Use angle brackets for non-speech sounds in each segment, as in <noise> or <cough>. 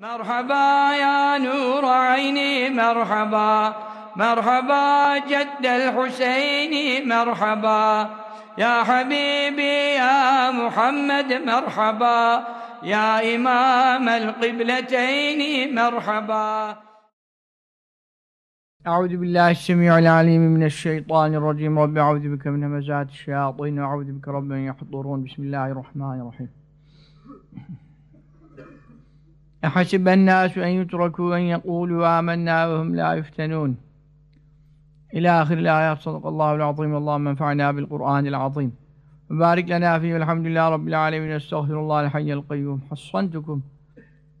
مرحبا يا نور عيني مرحبا مرحبا جد الحسين مرحبا يا حبيبي يا محمد مرحبا يا إمام القبلتين مرحبا أعوذ بالله السميع العليم من الشيطان الرجيم رب أعوذ بك من همزات الشياطين وأعوذ بك رب أن يحضرون بسم الله الرحمن الرحيم أحسب الناس أن يتركوا أن يقولوا آمنا وهم لا يفتنون إلى آخر الآيات صدق الله العظيم اللهم انفعنا بالقرآن العظيم وبارك لنا فيه والحمد لله رب العالمين استغفر الله الحي القيوم حصنتكم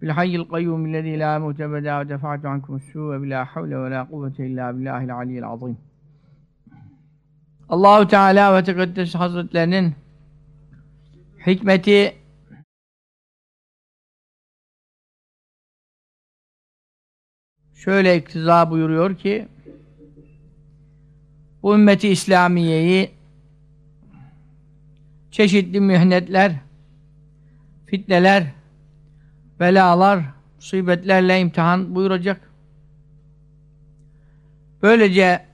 بالحي القيوم الذي لا موت أبدا ودفعت عنكم السوء بلا حول ولا قوة إلا بالله العلي العظيم Allahu Teala ve Tekaddes Hazretlerinin hikmeti şöyle iktiza buyuruyor ki bu ümmeti İslamiye'yi çeşitli mühnetler, fitneler, belalar, musibetlerle imtihan buyuracak. Böylece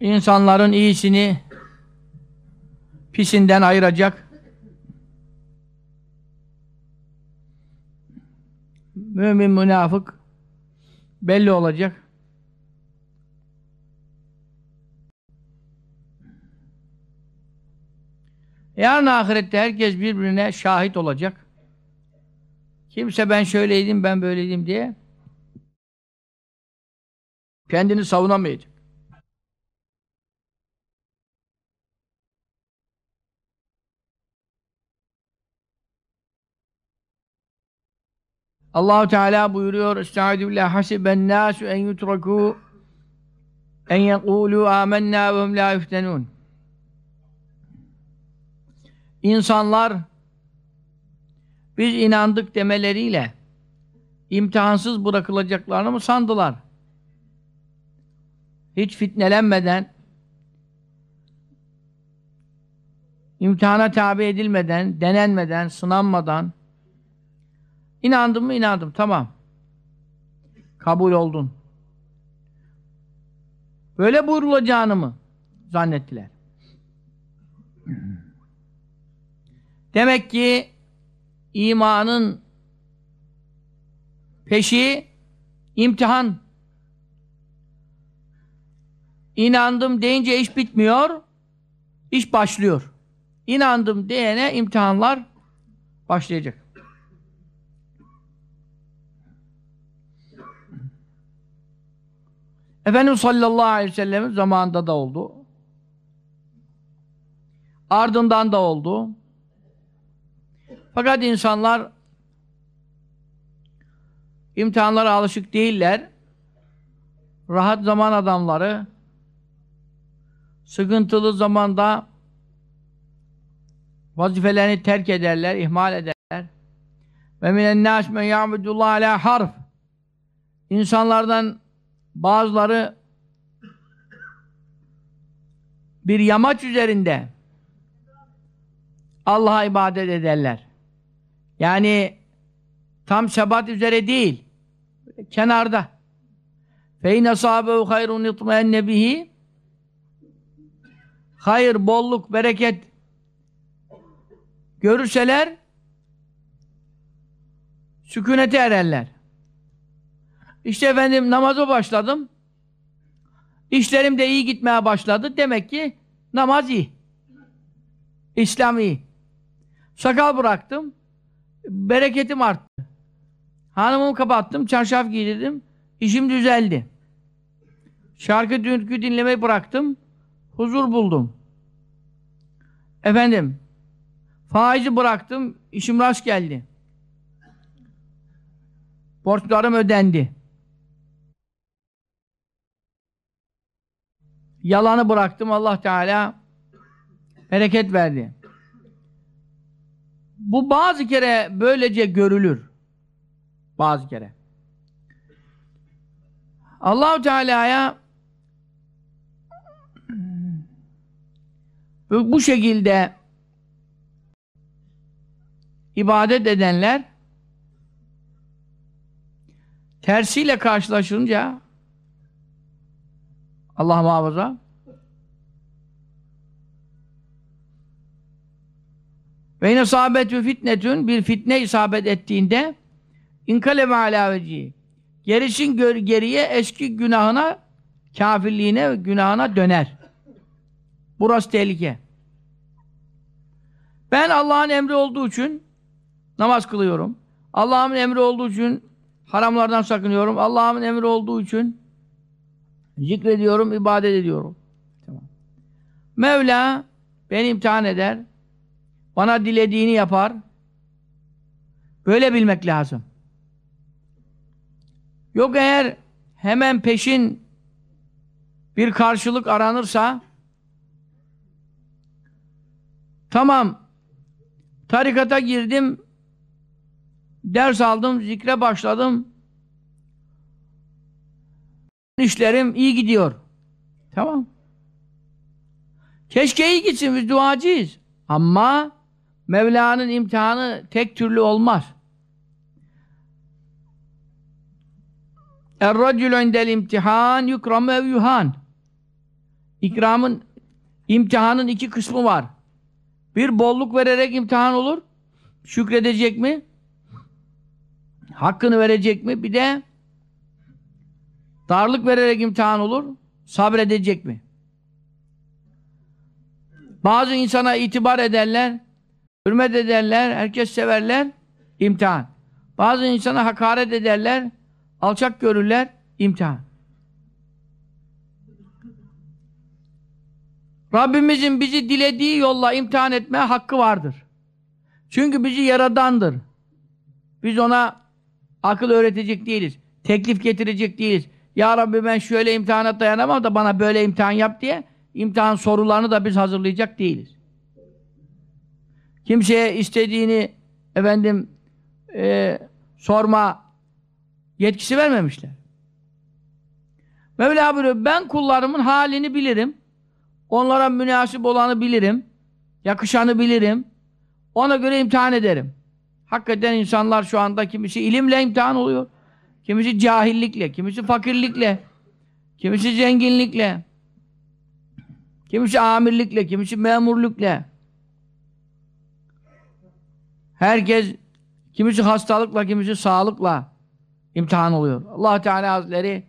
insanların iyisini pisinden ayıracak. Mümin münafık belli olacak. Yarın ahirette herkes birbirine şahit olacak. Kimse ben şöyleydim, ben böyleydim diye kendini savunamayacak. Allahu Teala buyuruyor Estaizu billah hasiben nasu en yutraku en yekulu amennâ ve hum la yuftenûn İnsanlar biz inandık demeleriyle imtihansız bırakılacaklarını mı sandılar? Hiç fitnelenmeden imtihana tabi edilmeden, denenmeden, sınanmadan inandım mı inandım, tamam. Kabul oldun. Böyle buyurulacağını mı zannettiler? Demek ki imanın peşi imtihan. İnandım deyince iş bitmiyor, iş başlıyor. İnandım diyene imtihanlar başlayacak. Efendimiz sallallahu aleyhi ve sellem'in zamanında da oldu. Ardından da oldu. Fakat insanlar imtihanlara alışık değiller. Rahat zaman adamları sıkıntılı zamanda vazifelerini terk ederler, ihmal ederler. Ve minen nâs men ya'budullah ala harf. İnsanlardan bazıları bir yamaç üzerinde Allah'a ibadet ederler. Yani tam sebat üzere değil. Kenarda. Feyne asâbehu hayrun itmenne bihi hayır, bolluk, bereket görürseler sükunete ererler. İşte efendim namaza başladım. İşlerim de iyi gitmeye başladı. Demek ki namaz iyi. İslam iyi. Sakal bıraktım bereketim arttı. Hanımımı kapattım, çarşaf giydirdim, işim düzeldi. Şarkı türkü dinlemeyi bıraktım, huzur buldum. Efendim, faizi bıraktım, işim rast geldi. Borçlarım ödendi. Yalanı bıraktım, Allah Teala bereket verdi. Bu bazı kere böylece görülür. Bazı kere. Allahu Teala'ya bu şekilde ibadet edenler tersiyle karşılaşınca Allah muhafaza ve yine sabetü fitnetün bir fitne isabet ettiğinde inkalebe ala vecihi gerisin gör, geriye eski günahına kafirliğine günahına döner. Burası tehlike. Ben Allah'ın emri olduğu için namaz kılıyorum. Allah'ın emri olduğu için haramlardan sakınıyorum. Allah'ın emri olduğu için zikrediyorum, ibadet ediyorum. Tamam. Mevla beni imtihan eder. Bana dilediğini yapar. Böyle bilmek lazım. Yok eğer hemen peşin bir karşılık aranırsa tamam tarikata girdim ders aldım, zikre başladım işlerim iyi gidiyor. Tamam. Keşke iyi gitsin, biz duacıyız. Ama Mevla'nın imtihanı tek türlü olmaz. Er-racülü indel imtihan yukramu ev yuhan. İkramın, imtihanın iki kısmı var. Bir bolluk vererek imtihan olur. Şükredecek mi? Hakkını verecek mi? Bir de darlık vererek imtihan olur. Sabredecek mi? Bazı insana itibar ederler, hürmet ederler, herkes severler, imtihan. Bazı insana hakaret ederler, alçak görürler, imtihan. Rabbimizin bizi dilediği yolla imtihan etme hakkı vardır. Çünkü bizi yaradandır. Biz ona akıl öğretecek değiliz. Teklif getirecek değiliz. Ya Rabbi ben şöyle imtihana dayanamam da bana böyle imtihan yap diye imtihan sorularını da biz hazırlayacak değiliz. Kimseye istediğini efendim e, sorma yetkisi vermemişler. Mevla buyuruyor, ben kullarımın halini bilirim. Onlara münasip olanı bilirim. Yakışanı bilirim. Ona göre imtihan ederim. Hakikaten insanlar şu anda kimisi ilimle imtihan oluyor. Kimisi cahillikle, kimisi fakirlikle, kimisi zenginlikle, kimisi amirlikle, kimisi memurlukla. Herkes, kimisi hastalıkla, kimisi sağlıkla imtihan oluyor. allah Teala Hazretleri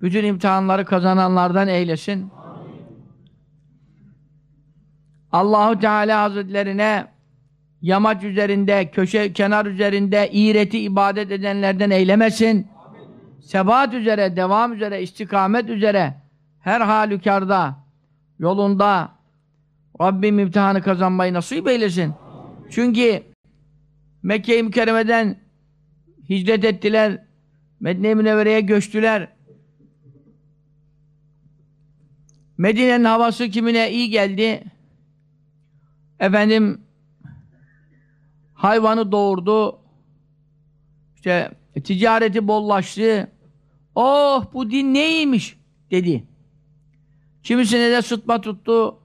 bütün imtihanları kazananlardan eylesin. Allahu Teala Hazretlerine yamaç üzerinde, köşe kenar üzerinde iğreti ibadet edenlerden eylemesin. Sebat üzere, devam üzere, istikamet üzere her halükarda, yolunda Rabbim imtihanı kazanmayı nasip eylesin. Çünkü Mekke-i Mükerreme'den hicret ettiler, Medine-i Münevvere'ye göçtüler. Medine'nin havası kimine iyi geldi? Efendim hayvanı doğurdu. İşte ticareti bollaştı. Oh bu din neymiş dedi. Kimisine de sıtma tuttu.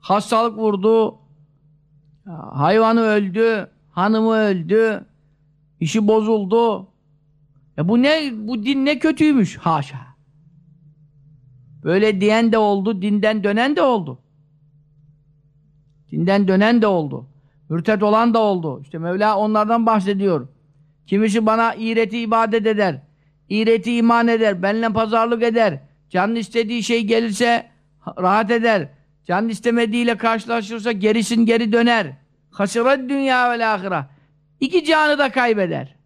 Hastalık vurdu. Hayvanı öldü. Hanımı öldü. işi bozuldu. Ya bu ne? Bu din ne kötüymüş. Haşa. Böyle diyen de oldu, dinden dönen de oldu. Dinden dönen de oldu. Mürtet olan da oldu. İşte Mevla onlardan bahsediyor. Kimisi bana iğreti ibadet eder. İğreti iman eder. Benimle pazarlık eder. Canın istediği şey gelirse rahat eder. Canın istemediğiyle karşılaşırsa gerisin geri döner. Hasiret dünya ve ahire. İki canı da kaybeder.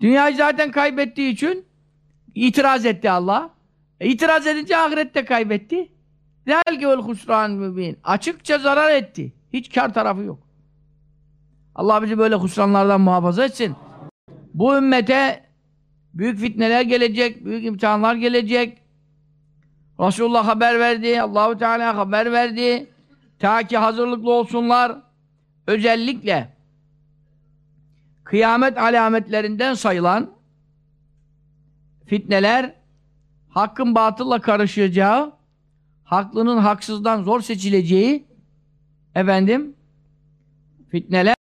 Dünyayı zaten kaybettiği için itiraz etti Allah. E, itiraz edince ahirette kaybetti. Zelge vel husran mübin. Açıkça zarar etti. Hiç kar tarafı yok. Allah bizi böyle husranlardan muhafaza etsin. Bu ümmete büyük fitneler gelecek, büyük imtihanlar gelecek. Resulullah haber verdi, Allahu Teala haber verdi. Ta ki hazırlıklı olsunlar. Özellikle kıyamet alametlerinden sayılan fitneler hakkın batılla karışacağı, haklının haksızdan zor seçileceği efendim? Fitneler.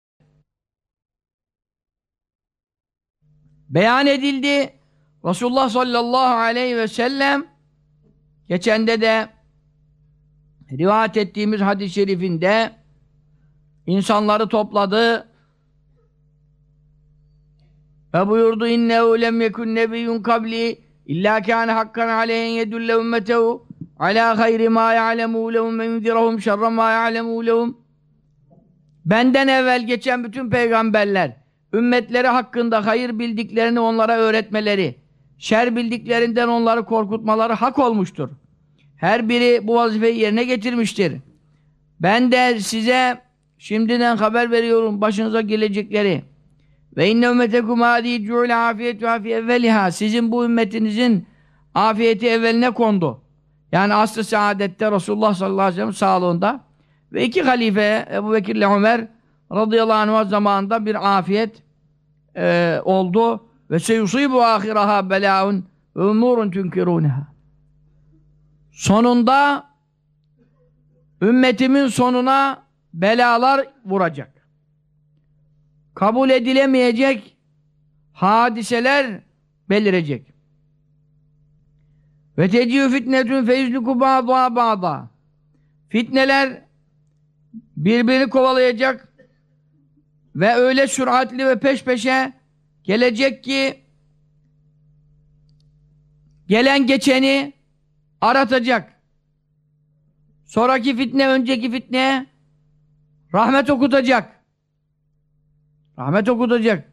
Beyan edildi. Resulullah sallallahu aleyhi ve sellem geçende de rivayet ettiğimiz hadis-i şerifinde insanları topladı. Ve buyurdu innehu lem yekun nebiyyun kabli illa kâne hakkan aleyhen yedülle ümmetehu ala hayri ma ya'lemû lehum ve yundirahum şerre ma ya'lemû lehum benden evvel geçen bütün peygamberler ümmetleri hakkında hayır bildiklerini onlara öğretmeleri şer bildiklerinden onları korkutmaları hak olmuştur. Her biri bu vazifeyi yerine getirmiştir. Ben de size şimdiden haber veriyorum başınıza gelecekleri. Ve inne ümmetekum hâdî cu'le afiyetü fi evveliha. Sizin bu ümmetinizin afiyeti evveline kondu. Yani asr-ı saadette Resulullah sallallahu aleyhi ve sellem sağlığında ve iki halife Ebu Bekir ile Ömer radıyallahu anh zamanında bir afiyet e, oldu ve seyusibu ahiraha belaun ve umurun tünkirûneha. Sonunda ümmetimin sonuna belalar vuracak. Kabul edilemeyecek hadiseler belirecek. Ve teciyü fitnetün feyüzlükü ba'da ba'da. Fitneler birbirini kovalayacak ve öyle süratli ve peş peşe gelecek ki gelen geçeni aratacak. Sonraki fitne önceki fitneye rahmet okutacak. Rahmet okutacak.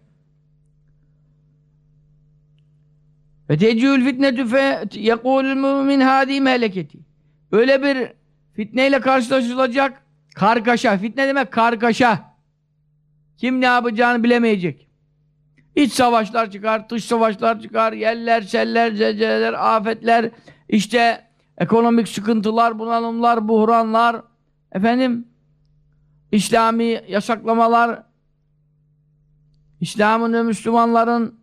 Ve tecihül fitnetü fe yekulül mümin hâdî meleketi. Öyle bir fitneyle karşılaşılacak kargaşa. Fitne demek kargaşa. Kim ne yapacağını bilemeyecek. İç savaşlar çıkar, dış savaşlar çıkar, yeller, seller, zelzeleler, afetler, işte ekonomik sıkıntılar, bunalımlar, buhranlar, efendim, İslami yasaklamalar, İslam'ın ve Müslümanların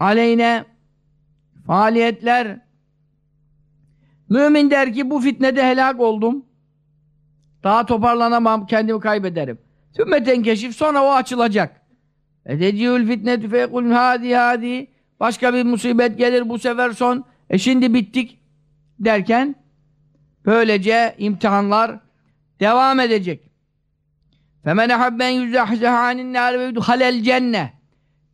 aleyhine faaliyetler. Mümin der ki bu fitnede helak oldum. Daha toparlanamam, kendimi kaybederim. Sümmeten keşif sonra o açılacak. Edeciyül fitnetü feyekul hadi hadi başka bir musibet gelir bu sefer son. E şimdi bittik derken böylece imtihanlar devam edecek. Femen habben yüzahzahanin nar ve yudhalel cenne.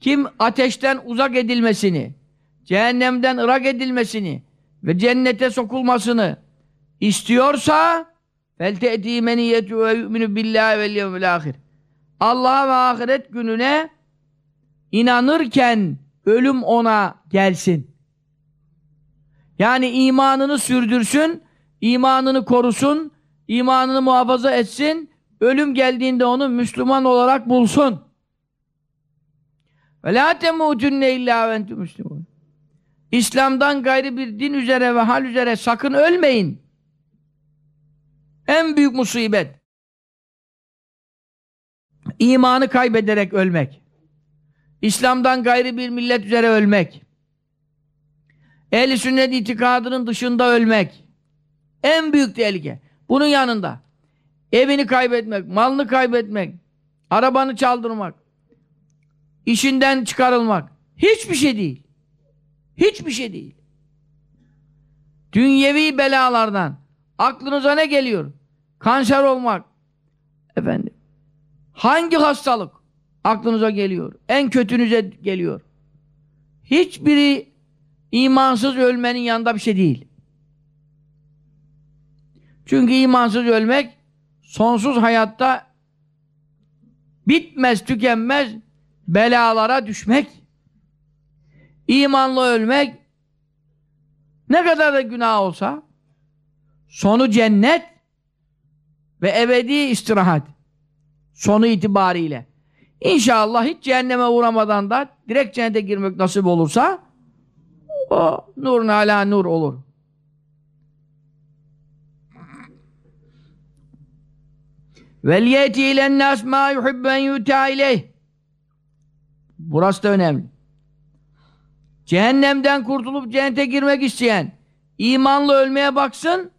Kim ateşten uzak edilmesini, cehennemden ırak edilmesini ve cennete sokulmasını istiyorsa felte'ti meniyetü ve yu'minu billahi vel yevmil ahir. Allah'a ve ahiret gününe inanırken ölüm ona gelsin. Yani imanını sürdürsün, imanını korusun, imanını muhafaza etsin, ölüm geldiğinde onu Müslüman olarak bulsun. Ve la temutunne illa ve entum. İslam'dan gayrı bir din üzere ve hal üzere sakın ölmeyin. En büyük musibet. İmanı kaybederek ölmek. İslam'dan gayrı bir millet üzere ölmek. Ehl-i sünnet itikadının dışında ölmek. En büyük tehlike. Bunun yanında evini kaybetmek, malını kaybetmek, arabanı çaldırmak, işinden çıkarılmak. Hiçbir şey değil. Hiçbir şey değil. Dünyevi belalardan aklınıza ne geliyor? Kanser olmak. Efendim. Hangi hastalık aklınıza geliyor? En kötünüze geliyor. Hiçbiri imansız ölmenin yanında bir şey değil. Çünkü imansız ölmek sonsuz hayatta bitmez, tükenmez belalara düşmek. İmanlı ölmek ne kadar da günah olsa sonu cennet ve ebedi istirahat sonu itibariyle. İnşallah hiç cehenneme uğramadan da direkt cennete girmek nasip olursa o nur ala nur olur. Vel yeti ilen nas ma yuhibben yuta. Burası da önemli. Cehennemden kurtulup cennete girmek isteyen imanlı ölmeye baksın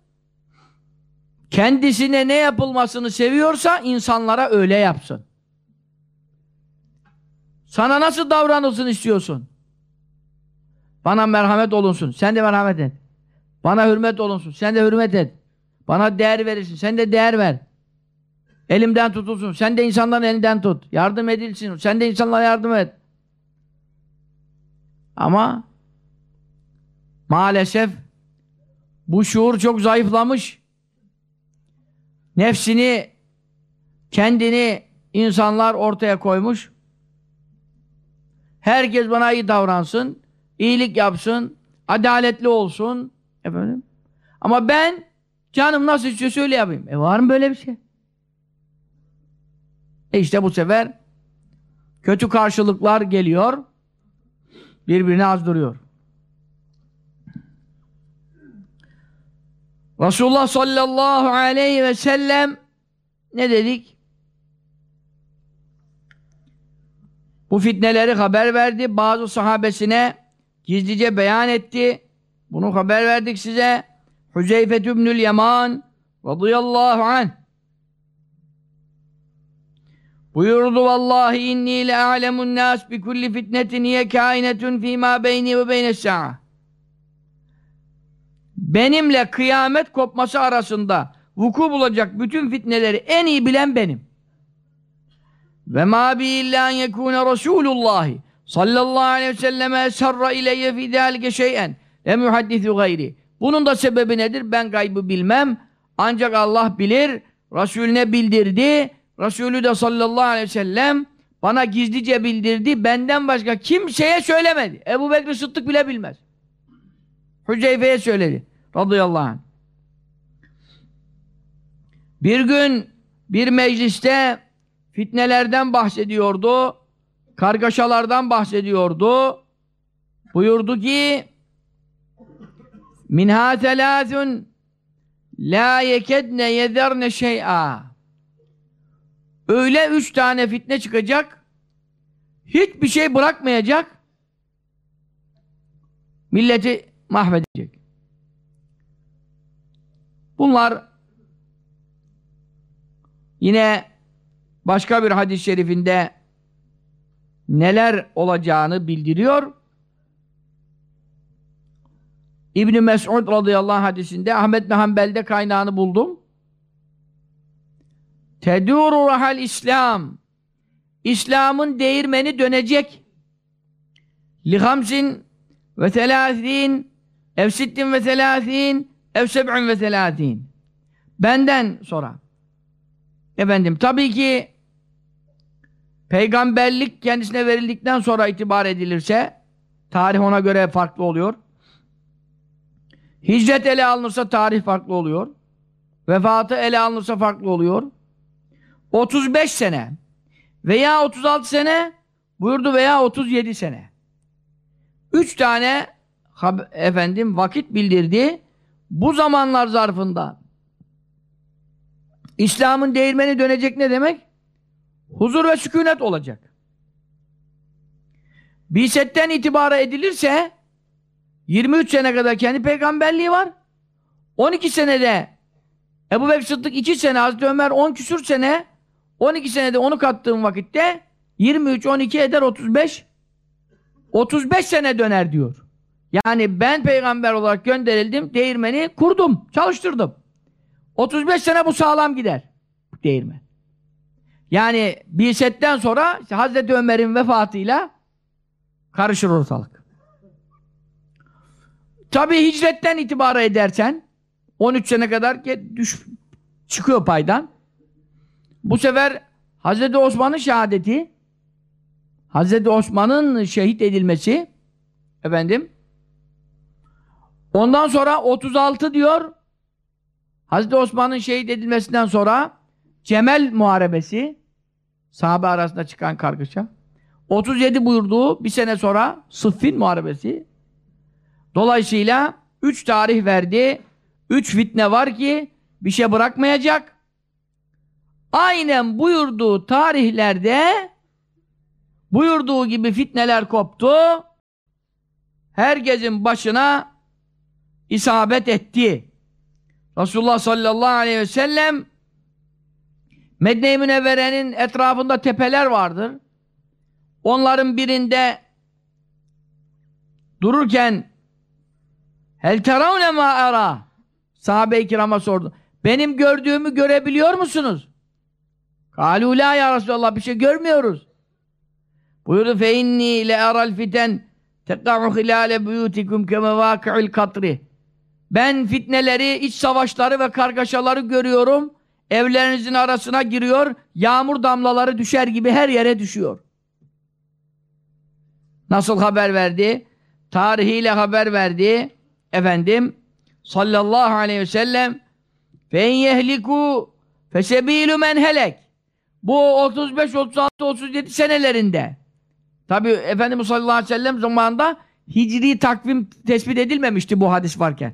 kendisine ne yapılmasını seviyorsa insanlara öyle yapsın. Sana nasıl davranılsın istiyorsun? Bana merhamet olunsun. Sen de merhamet et. Bana hürmet olunsun. Sen de hürmet et. Bana değer verirsin. Sen de değer ver. Elimden tutulsun. Sen de insanların elinden tut. Yardım edilsin. Sen de insanlara yardım et. Ama maalesef bu şuur çok zayıflamış. Nefsini, kendini insanlar ortaya koymuş. Herkes bana iyi davransın, iyilik yapsın, adaletli olsun. Efendim? Ama ben canım nasıl istiyorsa öyle yapayım. E var mı böyle bir şey? E işte bu sefer kötü karşılıklar geliyor. Birbirine azdırıyor. Resulullah sallallahu aleyhi ve sellem ne dedik? Bu fitneleri haber verdi. Bazı sahabesine gizlice beyan etti. Bunu haber verdik size. Hüzeyfe ibnül Yaman radıyallahu anh buyurdu vallahi inni le a'lemun nas bi kulli fitnetin hiye kainetun fîmâ beyni ve beynes sa'a benimle kıyamet kopması arasında vuku bulacak bütün fitneleri en iyi bilen benim. Ve ma bi illa en yekûne Resulullah sallallahu aleyhi ve selleme sarra ileyye fî dâlike şey'en lem yuhaddithu gayri. Bunun da sebebi nedir? Ben gaybı bilmem. Ancak Allah bilir. Resulüne bildirdi. Resulü de sallallahu aleyhi ve sellem bana gizlice bildirdi. Benden başka kimseye söylemedi. Ebu Bekir Sıddık bile bilmez. Hüzeyfe'ye söyledi. Radıyallahu anh. Bir gün bir mecliste fitnelerden bahsediyordu. Kargaşalardan bahsediyordu. Buyurdu ki Minha telâthun la yekedne yederne şey'a Öyle üç tane fitne çıkacak hiçbir şey bırakmayacak milleti mahvedecek. Bunlar yine başka bir hadis-i şerifinde neler olacağını bildiriyor. İbn Mes'ud radıyallahu anh hadisinde Ahmet bin kaynağını buldum. Teduru rahal İslam İslam'ın değirmeni dönecek. Li hamsin ve telâzîn ev sittin ve telâzîn ev seb'un ve telâzîn Benden sonra efendim tabii ki peygamberlik kendisine verildikten sonra itibar edilirse tarih ona göre farklı oluyor. Hicret ele alınırsa tarih farklı oluyor. Vefatı ele alınırsa farklı oluyor. 35 sene veya 36 sene buyurdu veya 37 sene. Üç tane efendim vakit bildirdi. Bu zamanlar zarfında İslam'ın değirmeni dönecek ne demek? Huzur ve sükunet olacak. Bisetten itibara edilirse 23 sene kadar kendi peygamberliği var. 12 senede Ebu Bekir Sıddık 2 sene, Hazreti Ömer 10 küsür sene 12 senede onu kattığım vakitte 23, 12 eder 35 35 sene döner diyor. Yani ben peygamber olarak gönderildim, değirmeni kurdum, çalıştırdım. 35 sene bu sağlam gider. Değirmen. Yani bir setten sonra işte Hazreti Ömer'in vefatıyla karışır ortalık. Tabi hicretten itibara edersen 13 sene kadar düş, çıkıyor paydan. Bu sefer Hazreti Osman'ın şehadeti Hazreti Osman'ın şehit edilmesi efendim ondan sonra 36 diyor Hazreti Osman'ın şehit edilmesinden sonra Cemel Muharebesi sahabe arasında çıkan kargaşa 37 buyurduğu bir sene sonra Sıffin Muharebesi. Dolayısıyla 3 tarih verdi 3 fitne var ki bir şey bırakmayacak aynen buyurduğu tarihlerde buyurduğu gibi fitneler koptu herkesin başına isabet etti Resulullah sallallahu aleyhi ve sellem Medine-i Münevvere'nin etrafında tepeler vardır. onların birinde dururken Hel teravne ma ara Sahabe-i kirama sordu. Benim gördüğümü görebiliyor musunuz? Kalu la ya Resulallah bir şey görmüyoruz. Buyurdu fe inni le aral fiten teka'u hilale buyutikum kemevâki'il katri. Ben fitneleri, iç savaşları ve kargaşaları görüyorum. Evlerinizin arasına giriyor. Yağmur damlaları düşer gibi her yere düşüyor. Nasıl haber verdi? Tarihiyle haber verdi. Efendim sallallahu aleyhi ve sellem fe yehliku fesebilu men helek. Bu 35 36 37 senelerinde. Tabi Efendimiz sallallahu aleyhi ve sellem zamanında hicri takvim tespit edilmemişti bu hadis varken.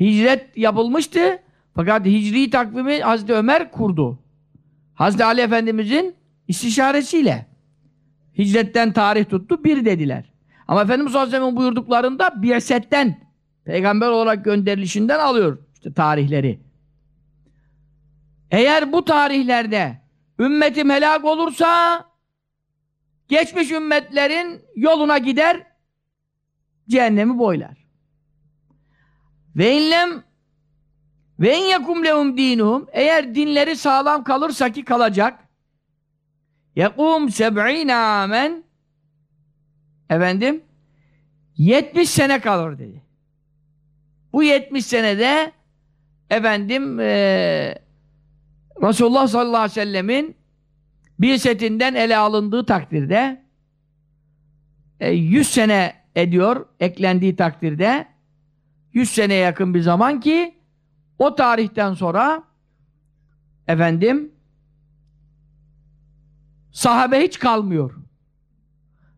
Hicret yapılmıştı. Fakat hicri takvimi Hazreti Ömer kurdu. Hazreti Ali Efendimizin istişaresiyle. Hicretten tarih tuttu, bir dediler. Ama Efendimiz sallallahu aleyhi ve buyurduklarında Bi'setten, peygamber olarak gönderilişinden alıyor işte tarihleri. Eğer bu tarihlerde ümmetim helak olursa geçmiş ümmetlerin yoluna gider cehennemi boylar. Ve inlem ve in yekum lehum dinuhum eğer dinleri sağlam kalırsa ki kalacak yekum seb'ine amen efendim 70 sene kalır dedi. Bu 70 senede efendim ee, Resulullah sallallahu aleyhi ve sellemin bir setinden ele alındığı takdirde e, 100 sene ediyor eklendiği takdirde 100 seneye yakın bir zaman ki o tarihten sonra efendim sahabe hiç kalmıyor.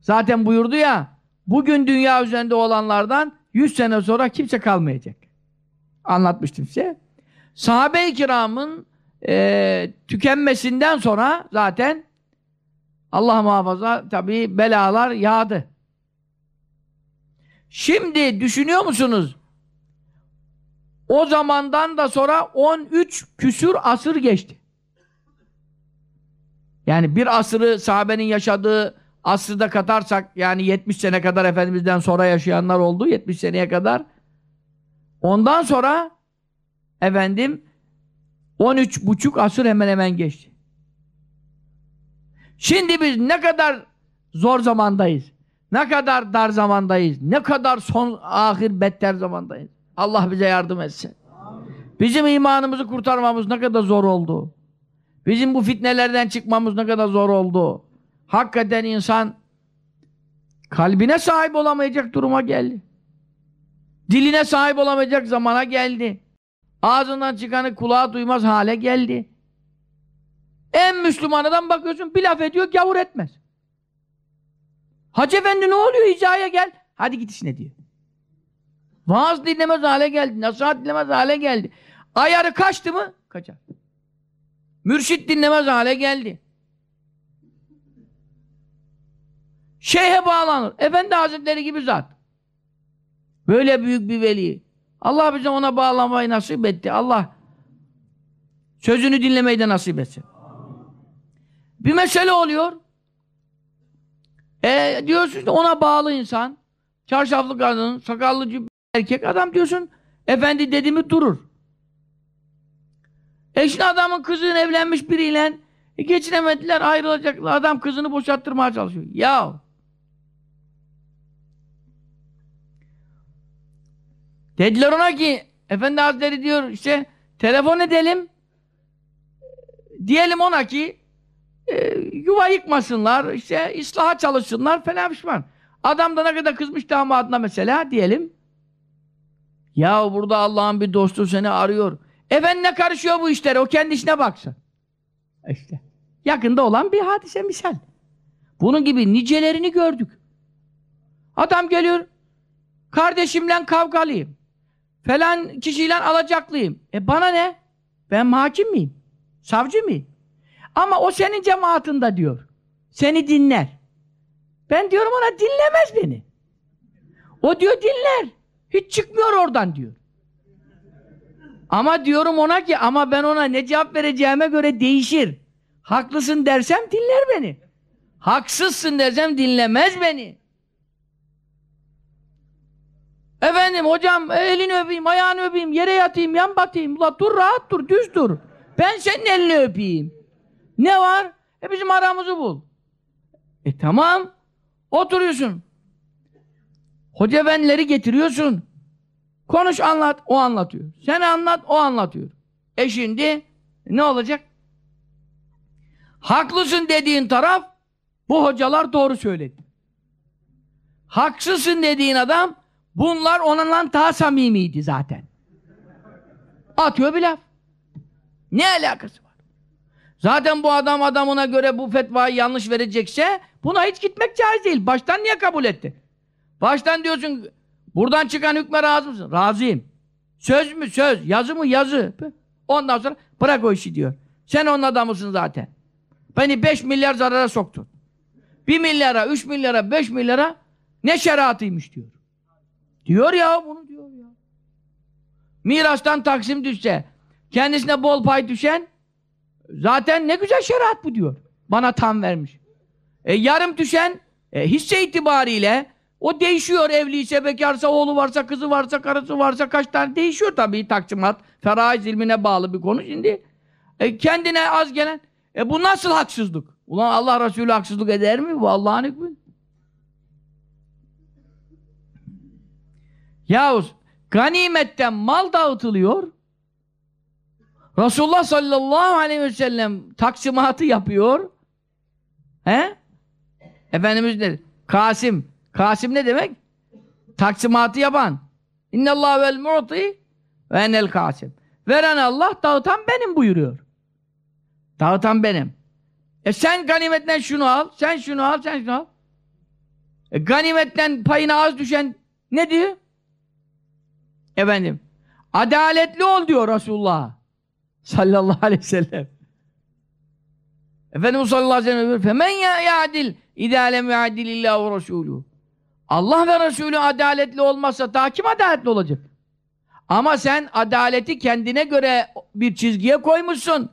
Zaten buyurdu ya bugün dünya üzerinde olanlardan 100 sene sonra kimse kalmayacak. Anlatmıştım size. Sahabe-i kiramın e, tükenmesinden sonra zaten Allah muhafaza tabii belalar yağdı. Şimdi düşünüyor musunuz? O zamandan da sonra 13 küsür asır geçti. Yani bir asırı sahabenin yaşadığı asırda katarsak yani 70 sene kadar Efendimiz'den sonra yaşayanlar oldu. 70 seneye kadar. Ondan sonra efendim 13 buçuk asır hemen hemen geçti. Şimdi biz ne kadar zor zamandayız. Ne kadar dar zamandayız. Ne kadar son ahir better zamandayız. Allah bize yardım etsin. Bizim imanımızı kurtarmamız ne kadar zor oldu. Bizim bu fitnelerden çıkmamız ne kadar zor oldu. Hakikaten insan kalbine sahip olamayacak duruma geldi. Diline sahip olamayacak zamana geldi. Ağzından çıkanı kulağa duymaz hale geldi. En Müslümanıdan bakıyorsun bir laf ediyor gavur etmez. Hacı efendi ne oluyor hicaya gel. Hadi git işine diyor. Vaaz dinlemez hale geldi. Nasihat dinlemez hale geldi. Ayarı kaçtı mı? Kaçar. Mürşit dinlemez hale geldi. Şeyhe bağlanır. Efendi Hazretleri gibi zat. Böyle büyük bir veli. Allah bize ona bağlanmayı nasip etti. Allah sözünü dinlemeyi de nasip etsin. Bir mesele oluyor. E diyorsun ona bağlı insan, çarşaflı kadın, sakallı cübbe erkek adam diyorsun, efendi dedi mi durur. E adamın kızının evlenmiş biriyle e geçinemediler, ayrılacaklar. Adam kızını boşalttırmaya çalışıyor. Ya Dediler ona ki Efendi Hazretleri diyor işte telefon edelim diyelim ona ki e, yuva yıkmasınlar işte ıslaha çalışsınlar falan pişman. Adam da ne kadar kızmış damadına mesela diyelim. Ya burada Allah'ın bir dostu seni arıyor. Efendi ne karışıyor bu işlere? O kendi işine baksın. İşte. Yakında olan bir hadise misal. Bunun gibi nicelerini gördük. Adam geliyor. Kardeşimle kavgalıyım. Falan kişiyle alacaklıyım. E bana ne? Ben hakim miyim? Savcı mıyım? Ama o senin cemaatinde diyor. Seni dinler. Ben diyorum ona dinlemez beni. O diyor dinler. Hiç çıkmıyor oradan diyor. Ama diyorum ona ki ama ben ona ne cevap vereceğime göre değişir. Haklısın dersem dinler beni. Haksızsın desem dinlemez beni. Efendim hocam elini öpeyim, ayağını öpeyim, yere yatayım, yan batayım. Ula dur rahat dur, düz dur. Ben senin elini öpeyim. Ne var? E bizim aramızı bul. E tamam. Oturuyorsun. Hoca efendileri getiriyorsun. Konuş anlat, o anlatıyor. Sen anlat, o anlatıyor. E şimdi ne olacak? Haklısın dediğin taraf bu hocalar doğru söyledi. Haksızsın dediğin adam bunlar onunla daha samimiydi zaten. Atıyor bir laf. Ne alakası var? Zaten bu adam adamına göre bu fetvayı yanlış verecekse buna hiç gitmek caiz değil. Baştan niye kabul etti? Baştan diyorsun buradan çıkan hükme razı mısın? Razıyım. Söz mü söz, yazı mı yazı. Ondan sonra bırak o işi diyor. Sen onun adamısın zaten. Beni 5 milyar zarara soktun. 1 milyara, 3 milyara, 5 milyara ne şeriatıymış diyor. Diyor ya bunu diyor ya. Mirastan taksim düşse, kendisine bol pay düşen zaten ne güzel şeriat bu diyor. Bana tam vermiş. E, yarım düşen e, hisse itibariyle o değişiyor evliyse, bekarsa, oğlu varsa, kızı varsa, karısı varsa kaç tane değişiyor tabii taksimat. Feraiz ilmine bağlı bir konu şimdi. E, kendine az gelen e bu nasıl haksızlık? Ulan Allah Resulü haksızlık eder mi? Bu Allah'ın hükmü. Yahuz ganimetten mal dağıtılıyor. Resulullah sallallahu aleyhi ve sellem taksimatı yapıyor. He? Efendimiz ne? Kasim. Kasim ne demek? Taksimatı yapan. İnnallâhu vel mu'ti ve enel kasim. Veren Allah, dağıtan benim buyuruyor. Dağıtan benim. E sen ganimetten şunu al, sen şunu al, sen şunu al. E ganimetten payına az düşen ne diyor? Efendim, adaletli ol diyor Resulullah sallallahu aleyhi ve sellem. Efendimiz sallallahu aleyhi ve sellem femen ya yadil idâ lem yadilillâhu rasûlû. Allah ve Resulü adaletli olmazsa daha kim adaletli olacak? Ama sen adaleti kendine göre bir çizgiye koymuşsun.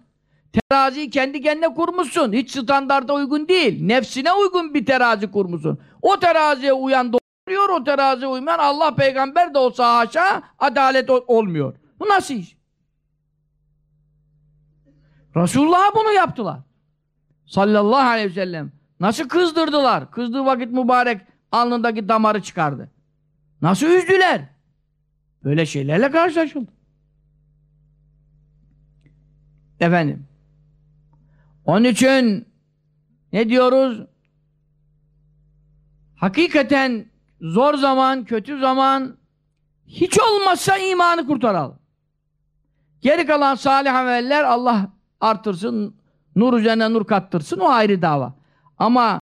Teraziyi kendi kendine kurmuşsun. Hiç standarda uygun değil. Nefsine uygun bir terazi kurmuşsun. O teraziye uyan doğruyor, o teraziye uymayan Allah peygamber de olsa haşa adalet olmuyor. Bu nasıl iş? Resulullah'a bunu yaptılar. Sallallahu aleyhi ve sellem. Nasıl kızdırdılar? Kızdığı vakit mübarek alnındaki damarı çıkardı. Nasıl üzdüler? Böyle şeylerle karşılaşıldı. Efendim. Onun için ne diyoruz? Hakikaten zor zaman, kötü zaman hiç olmazsa imanı kurtaralım. Geri kalan salih ameller Allah artırsın, nur üzerine nur kattırsın o ayrı dava. Ama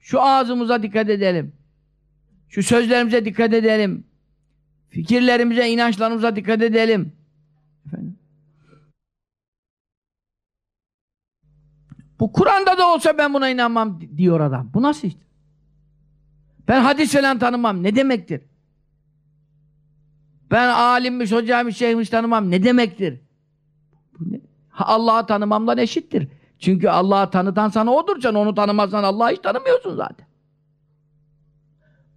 şu ağzımıza dikkat edelim. Şu sözlerimize dikkat edelim. Fikirlerimize, inançlarımıza dikkat edelim. Efendim? Bu Kur'an'da da olsa ben buna inanmam diyor adam. Bu nasıl işte? Ben hadis falan tanımam. Ne demektir? Ben alimmiş, hocaymış, şeyhmiş tanımam. Ne demektir? Allah'ı tanımamla eşittir. Çünkü Allah'ı tanıtan sana odur. Sen onu tanımazsan Allah'ı hiç tanımıyorsun zaten.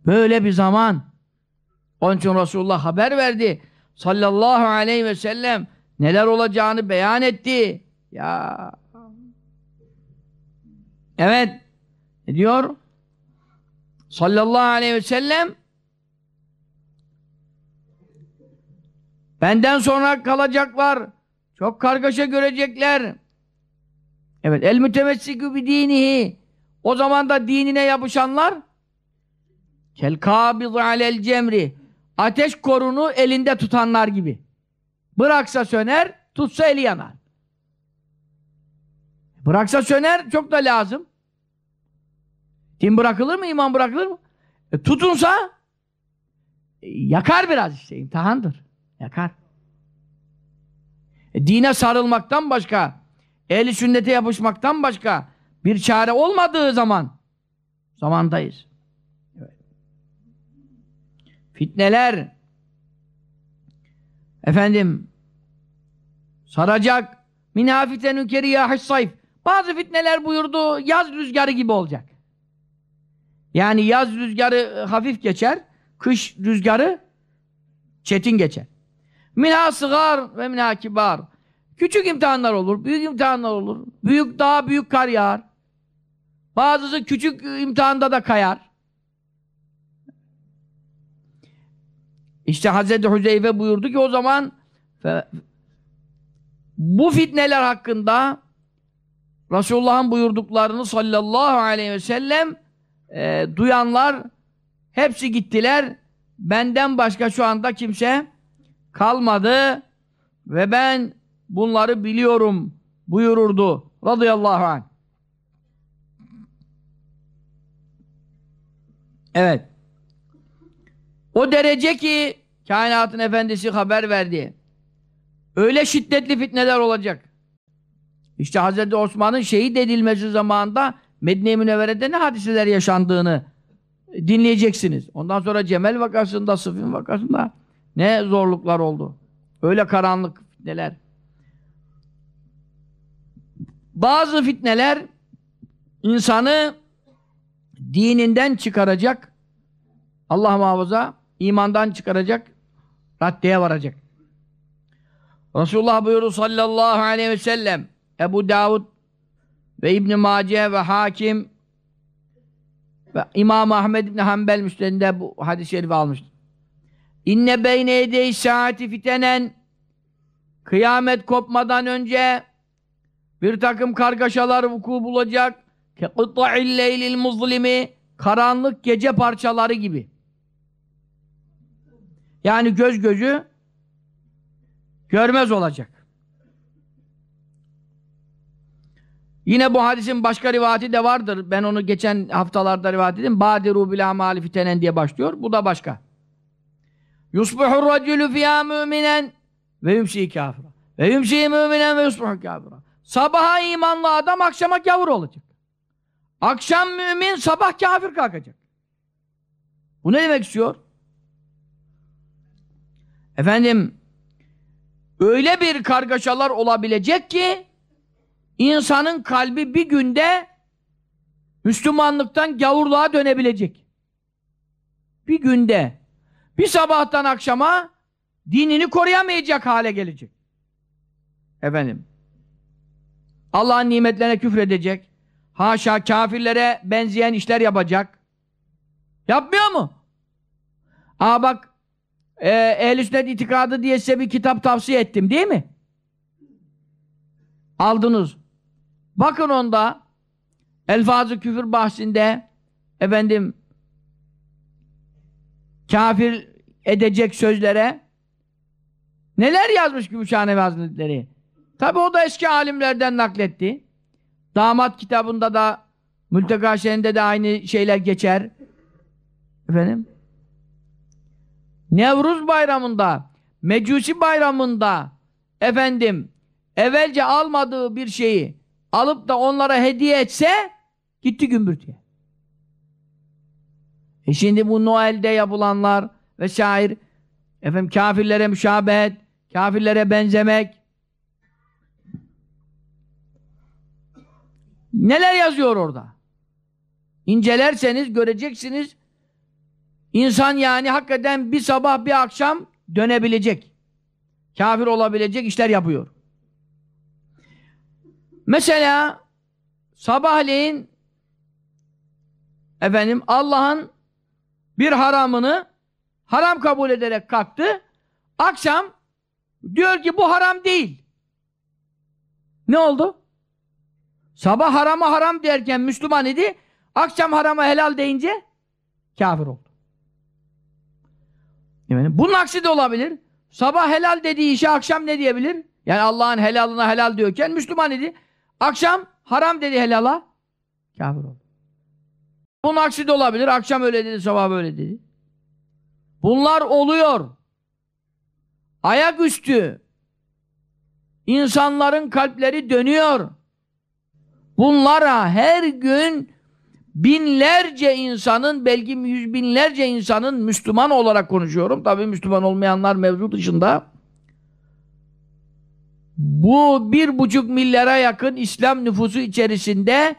Böyle bir zaman. Onun için Resulullah haber verdi. Sallallahu aleyhi ve sellem neler olacağını beyan etti. Ya Evet. Ne diyor? Sallallahu aleyhi ve sellem benden sonra kalacaklar. Çok kargaşa görecekler. Evet. El mütemessikü bi dinihi. O zaman da dinine yapışanlar kel kabiz alel cemri. Ateş korunu elinde tutanlar gibi. Bıraksa söner, tutsa eli yanar. Bıraksa söner, çok da lazım. Din bırakılır mı, iman bırakılır mı? E, tutunsa e, yakar biraz işte, imtihandır. Yakar. E, dine sarılmaktan başka, ehli sünnete yapışmaktan başka bir çare olmadığı zaman zamandayız. Fitneler efendim saracak minafiten ükeri sayf bazı fitneler buyurdu yaz rüzgarı gibi olacak. Yani yaz rüzgarı e, hafif geçer, kış rüzgarı çetin geçer. Minha sıgar ve minha kibar. Küçük imtihanlar olur, büyük imtihanlar olur. Büyük daha büyük kar yağar. Bazısı küçük imtihanda da kayar. İşte Hazreti Hüzeyfe buyurdu ki o zaman bu fitneler hakkında Resulullah'ın buyurduklarını sallallahu aleyhi ve sellem e, duyanlar hepsi gittiler. Benden başka şu anda kimse kalmadı ve ben bunları biliyorum buyururdu radıyallahu anh. Evet. O derece ki kainatın efendisi haber verdi. Öyle şiddetli fitneler olacak. İşte Hz. Osman'ın şehit edilmesi zamanında Medine-i Münevvere'de ne hadiseler yaşandığını dinleyeceksiniz. Ondan sonra Cemel vakasında, Sıfin vakasında ne zorluklar oldu. Öyle karanlık fitneler. Bazı fitneler insanı dininden çıkaracak Allah muhafaza imandan çıkaracak raddeye varacak. Resulullah buyurdu sallallahu aleyhi ve sellem Ebu Davud ve İbn Mace ve Hakim ve İmam Ahmed İbn Hanbel müsledinde bu hadis-i şerifi almıştır. İnne beyne yedey saati fitenen kıyamet kopmadan önce bir takım kargaşalar vuku bulacak ke kıtta'il leylil muzlimi karanlık gece parçaları gibi. Yani göz gözü görmez olacak. Yine bu hadisin başka rivayeti de vardır. Ben onu geçen haftalarda rivayet edeyim. Badiru bil amali fitenen diye başlıyor. Bu da başka. Yusbihur racülü fiyâ müminen ve yumsi kafira. Ve yumsi müminen ve yusbihu kafira. Sabaha imanlı adam akşama kavur olacak. Akşam mümin, sabah kafir kalkacak. Bu ne demek istiyor? Efendim, öyle bir kargaşalar olabilecek ki insanın kalbi bir günde Müslümanlıktan gavurluğa dönebilecek. Bir günde. Bir sabahtan akşama dinini koruyamayacak hale gelecek. Efendim. Allah'ın nimetlerine küfredecek. Haşa kafirlere benzeyen işler yapacak. Yapmıyor mu? Aa bak e, Ehl-i Sünnet itikadı diye size bir kitap tavsiye ettim değil mi? Aldınız. Bakın onda elfazı küfür bahsinde efendim kafir edecek sözlere neler yazmış Gümüşhane Hazretleri? Tabi o da eski alimlerden nakletti. Damat kitabında da Mülteka Şen'de de aynı şeyler geçer. Efendim? Nevruz bayramında, Mecusi bayramında efendim evvelce almadığı bir şeyi alıp da onlara hediye etse gitti gümbürtüye. E şimdi bu Noel'de yapılanlar vesaire efendim kafirlere müşabehet, kafirlere benzemek neler yazıyor orada? İncelerseniz göreceksiniz insan yani hakikaten bir sabah bir akşam dönebilecek. Kafir olabilecek işler yapıyor. Mesela sabahleyin efendim Allah'ın bir haramını haram kabul ederek kalktı. Akşam diyor ki bu haram değil. Ne oldu? Sabah harama haram derken Müslüman idi. Akşam harama helal deyince kafir oldu. Yani bunun aksi de olabilir. Sabah helal dediği işe akşam ne diyebilir? Yani Allah'ın helalına helal diyorken Müslüman idi. Akşam haram dedi helala. Kafir oldu. Bunun aksi de olabilir. Akşam öyle dedi, sabah böyle dedi. Bunlar oluyor. Ayaküstü. İnsanların kalpleri dönüyor. Bunlara her gün binlerce insanın, belki yüz binlerce insanın Müslüman olarak konuşuyorum. Tabii Müslüman olmayanlar mevzu dışında bu bir buçuk milyara yakın İslam nüfusu içerisinde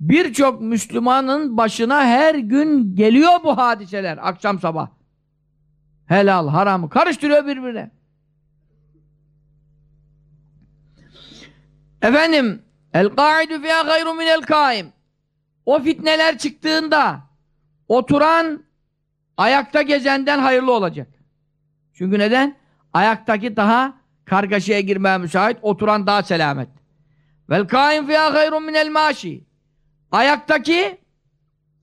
birçok Müslümanın başına her gün geliyor bu hadiseler akşam sabah. Helal, haramı karıştırıyor birbirine. Efendim, el kaidu fiha gayru minel kaim. O fitneler çıktığında oturan ayakta gezenden hayırlı olacak. Çünkü neden? Ayaktaki daha kargaşaya girmeye müsait, oturan daha selamet. Vel kaim fiha gayrun minel maşi. Ayaktaki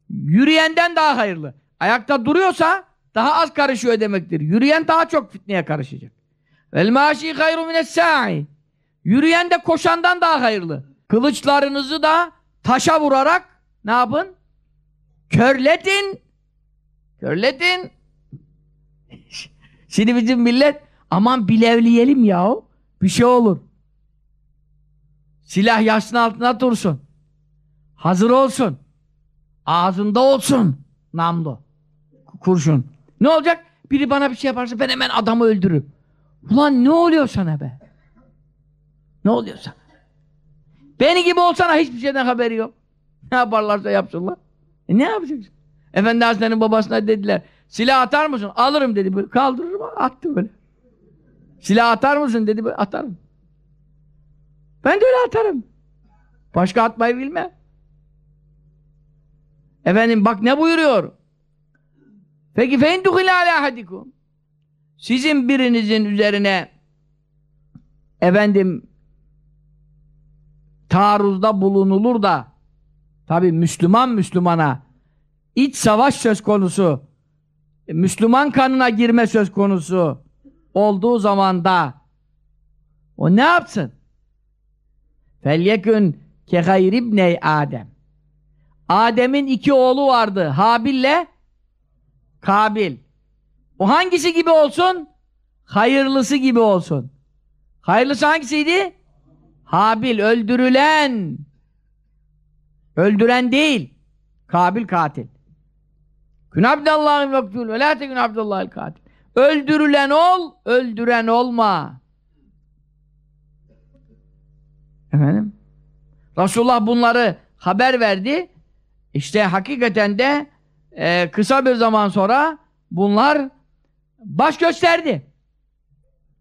yürüyenden daha hayırlı. Ayakta duruyorsa daha az karışıyor demektir. Yürüyen daha çok fitneye karışacak. Vel maşi gayrun mines sa'i. Yürüyen de koşandan daha hayırlı. Kılıçlarınızı da taşa vurarak ne yapın? Körletin. Körletin. <laughs> Şimdi bizim millet aman bilevleyelim yahu. Bir şey olur. Silah yastığın altına dursun. Hazır olsun. Ağzında olsun. Namlu. Kurşun. Ne olacak? Biri bana bir şey yaparsa ben hemen adamı öldürürüm. Ulan ne oluyor sana be? Ne oluyor sana? Beni gibi olsana hiçbir şeyden haberi yok. Ne yaparlarsa yapsınlar. E ne yapacaksın? Efendi Hazretleri'nin babasına dediler. Silah atar mısın? Alırım dedi. Böyle kaldırırım. Attı böyle. Silah atar mısın dedi. Atarım. Ben de öyle atarım. Başka atmayı bilmem. Efendim bak ne buyuruyor? Peki feinduhile ala hadikum. Sizin birinizin üzerine efendim taarruzda bulunulur da tabi Müslüman Müslümana iç savaş söz konusu Müslüman kanına girme söz konusu olduğu zamanda o ne yapsın? Felyekün ke gayribney Adem Adem'in iki oğlu vardı. Habil'le Kabil. O hangisi gibi olsun? Hayırlısı gibi olsun. Hayırlısı hangisiydi? Habil öldürülen. Öldüren değil. Kabil katil. Gün abdallahil mektul ve la tekün abdallahil katil. Öldürülen ol, öldüren olma. Efendim? Resulullah bunları haber verdi. İşte hakikaten de e, kısa bir zaman sonra bunlar baş gösterdi.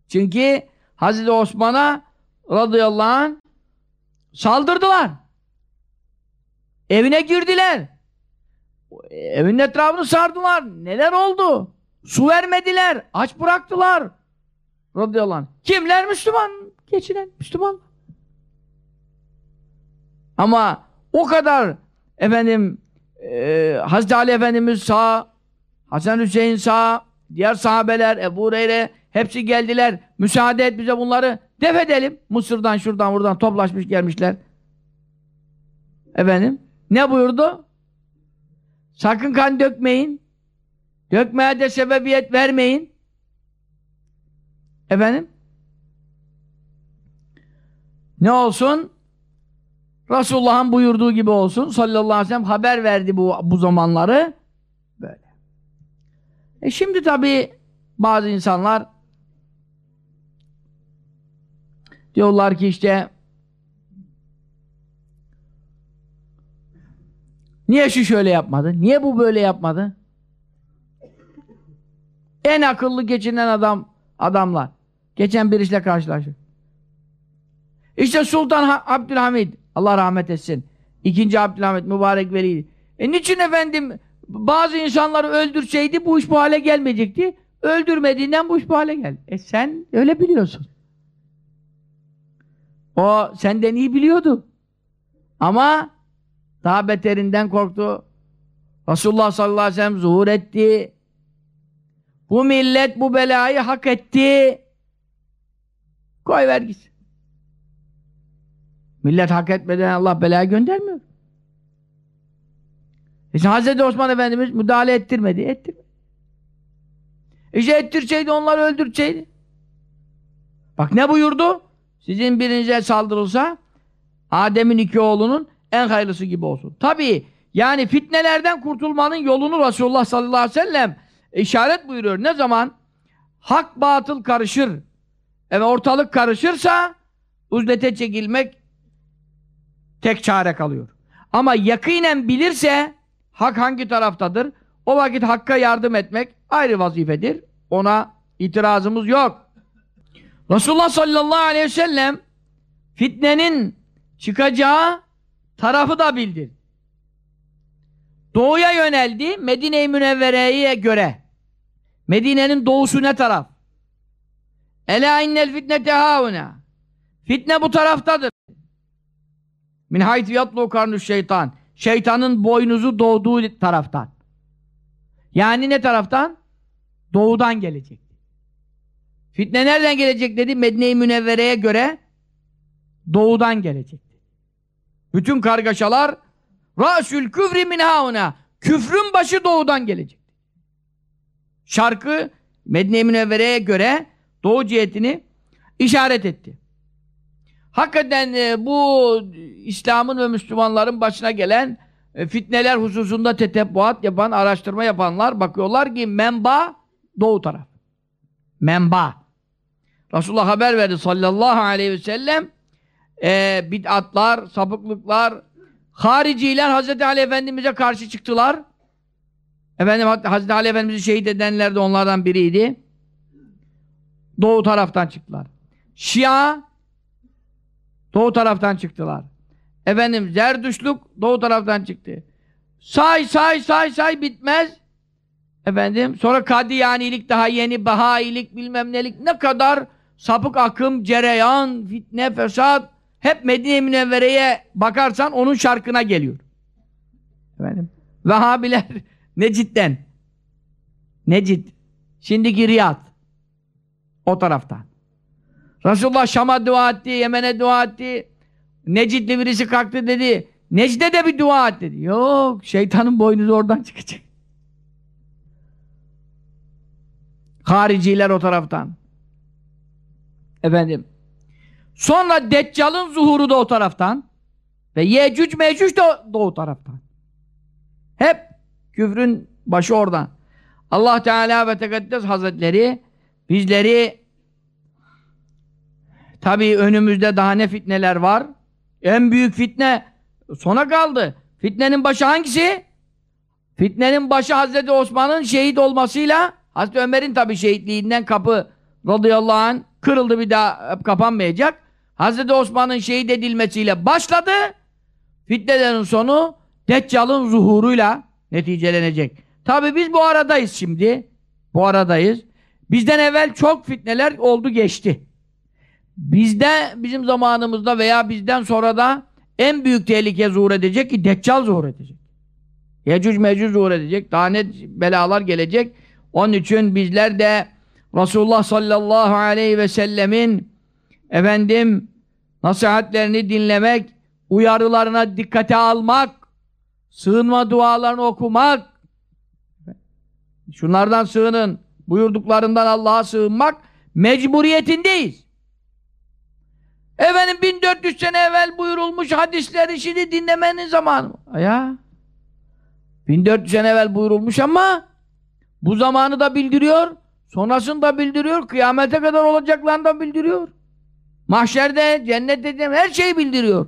Çünkü Hazreti Osman'a radıyallahu anh saldırdılar. Evine girdiler. Evin etrafını sardılar. Neler oldu? Su vermediler. Aç bıraktılar. Radıyallahu anh. Kimler? Müslüman. Geçinen Müslüman. Ama o kadar efendim e, Hazreti Ali Efendimiz sağ, Hasan Hüseyin sağ, diğer sahabeler, Ebu Hureyre hepsi geldiler. Müsaade et bize bunları def edelim. Mısır'dan şuradan buradan toplaşmış gelmişler. Efendim ne buyurdu? Sakın kan dökmeyin. Dökmeye de sebebiyet vermeyin. Efendim? Ne olsun? Resulullah'ın buyurduğu gibi olsun. Sallallahu aleyhi ve sellem haber verdi bu, bu zamanları. Böyle. E şimdi tabi bazı insanlar diyorlar ki işte niye şu şöyle yapmadı? Niye bu böyle yapmadı? En akıllı geçinen adam adamlar. Geçen birisiyle karşılaştık. İşte Sultan Abdülhamid Allah rahmet etsin. İkinci Abdülhamit mübarek veliydi. E niçin efendim bazı insanları öldürseydi bu iş bu hale gelmeyecekti. Öldürmediğinden bu iş bu hale geldi. E sen öyle biliyorsun. O senden iyi biliyordu. Ama daha beterinden korktu. Resulullah sallallahu aleyhi ve sellem zuhur etti. Bu millet bu belayı hak etti. Koy ver. Millet hak etmeden Allah belayı göndermiyor. İşte Hz. Osman Efendimiz müdahale ettirmedi. Ettirmedi. İşte ettirseydi onları öldürseydi. Bak ne buyurdu? Sizin birinize saldırılsa Adem'in iki oğlunun en hayırlısı gibi olsun. Tabii yani fitnelerden kurtulmanın yolunu Resulullah sallallahu aleyhi ve sellem işaret buyuruyor. Ne zaman? Hak batıl karışır. Evet ortalık karışırsa uzlete çekilmek tek çare kalıyor. Ama yakinen bilirse hak hangi taraftadır? O vakit hakka yardım etmek ayrı vazifedir. Ona itirazımız yok. Resulullah sallallahu aleyhi ve sellem fitnenin çıkacağı tarafı da bildir. Doğuya yöneldi Medine-i Münevvere'ye göre. Medine'nin doğusu ne taraf? Ela innel fitnete hauna. Fitne bu taraftadır. Min haytü yatlu karnü şeytan. Şeytanın boynuzu doğduğu taraftan. Yani ne taraftan? Doğudan gelecek. Fitne nereden gelecek dedi? Medine-i Münevvere'ye göre doğudan gelecek. Bütün kargaşalar Rasül küfri min hauna. Küfrün başı doğudan gelecek. Şarkı Medine-i Münevvere'ye göre doğu cihetini işaret etti. Hakikaten e, bu İslam'ın ve Müslümanların başına gelen e, fitneler hususunda tetebbuat yapan, araştırma yapanlar bakıyorlar ki menba doğu taraf. Menba. Resulullah haber verdi sallallahu aleyhi ve sellem e, bid'atlar, sapıklıklar, hariciler Hazreti Ali Efendimiz'e karşı çıktılar. Efendim Hazreti Ali Efendimiz'i şehit edenler de onlardan biriydi. Doğu taraftan çıktılar. Şia doğu taraftan çıktılar. Efendim Zerdüşlük doğu taraftan çıktı. Say say say say bitmez. Efendim sonra Kadiyanilik daha yeni Bahailik bilmem nelik ne kadar sapık akım, cereyan, fitne, fesat hep Medine-i Münevvere'ye bakarsan onun şarkına geliyor. Efendim Vehhabiler <laughs> Necit'ten Necit şimdiki Riyad o taraftan. Resulullah Şam'a dua etti, Yemen'e dua etti. Necidli birisi kalktı dedi. Necde de bir dua et dedi. Yok, şeytanın boynuzu oradan çıkacak. Hariciler o taraftan. Efendim. Sonra Deccal'ın zuhuru da o taraftan. Ve Yecüc Mecüc de o, taraftan. Hep küfrün başı oradan. Allah Teala ve Tekaddes Hazretleri bizleri tabii önümüzde daha ne fitneler var. En büyük fitne sona kaldı. Fitnenin başı hangisi? Fitnenin başı Hazreti Osman'ın şehit olmasıyla Hazreti Ömer'in tabi şehitliğinden kapı radıyallahu anh kırıldı bir daha kapanmayacak. Hazreti Osman'ın şehit edilmesiyle başladı. Fitnelerin sonu Deccal'ın zuhuruyla neticelenecek. Tabi biz bu aradayız şimdi. Bu aradayız. Bizden evvel çok fitneler oldu geçti. Bizde bizim zamanımızda veya bizden sonra da en büyük tehlike zuhur edecek ki Deccal zuhur edecek. Yecüc mecüc zuhur edecek. Daha ne belalar gelecek. Onun için bizler de Resulullah sallallahu aleyhi ve sellemin efendim nasihatlerini dinlemek, uyarılarına dikkate almak, sığınma dualarını okumak, şunlardan sığının, buyurduklarından Allah'a sığınmak mecburiyetindeyiz. Efendim 1400 sene evvel buyurulmuş hadisleri şimdi dinlemenin zamanı mı? Ya 1400 sene evvel buyurulmuş ama bu zamanı da bildiriyor, sonrasını da bildiriyor, kıyamete kadar olacaklarını da bildiriyor. Mahşerde, cennette her şeyi bildiriyor.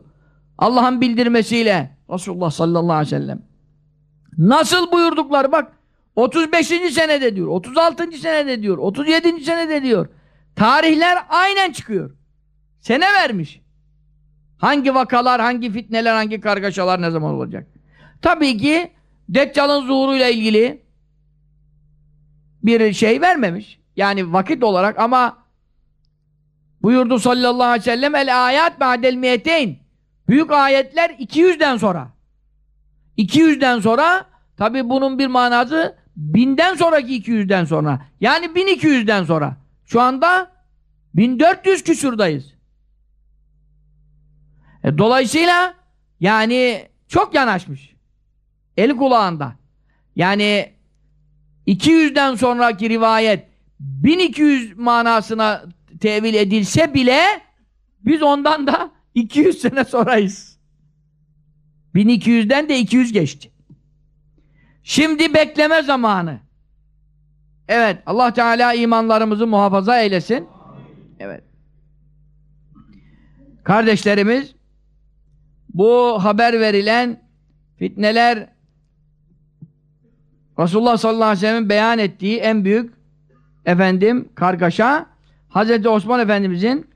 Allah'ın bildirmesiyle Resulullah sallallahu aleyhi ve sellem. Nasıl buyurdukları bak 35. senede diyor, 36. senede diyor, 37. senede diyor. Tarihler aynen çıkıyor. Sene vermiş. Hangi vakalar, hangi fitneler, hangi kargaşalar ne zaman olacak? Tabii ki Deccal'ın zuhuruyla ilgili bir şey vermemiş. Yani vakit olarak ama buyurdu sallallahu aleyhi ve sellem el ayat ba'del miyeteyn büyük ayetler 200'den sonra 200'den sonra tabi bunun bir manası binden sonraki 200'den sonra yani 1200'den sonra şu anda 1400 küsurdayız e, dolayısıyla yani çok yanaşmış. El kulağında. Yani 200'den sonraki rivayet 1200 manasına tevil edilse bile biz ondan da 200 sene sonrayız. 1200'den de 200 geçti. Şimdi bekleme zamanı. Evet, Allah Teala imanlarımızı muhafaza eylesin. Evet. Kardeşlerimiz bu haber verilen Fitneler Resulullah sallallahu aleyhi ve sellem'in beyan ettiği en büyük efendim kargaşa Hazreti Osman Efendimizin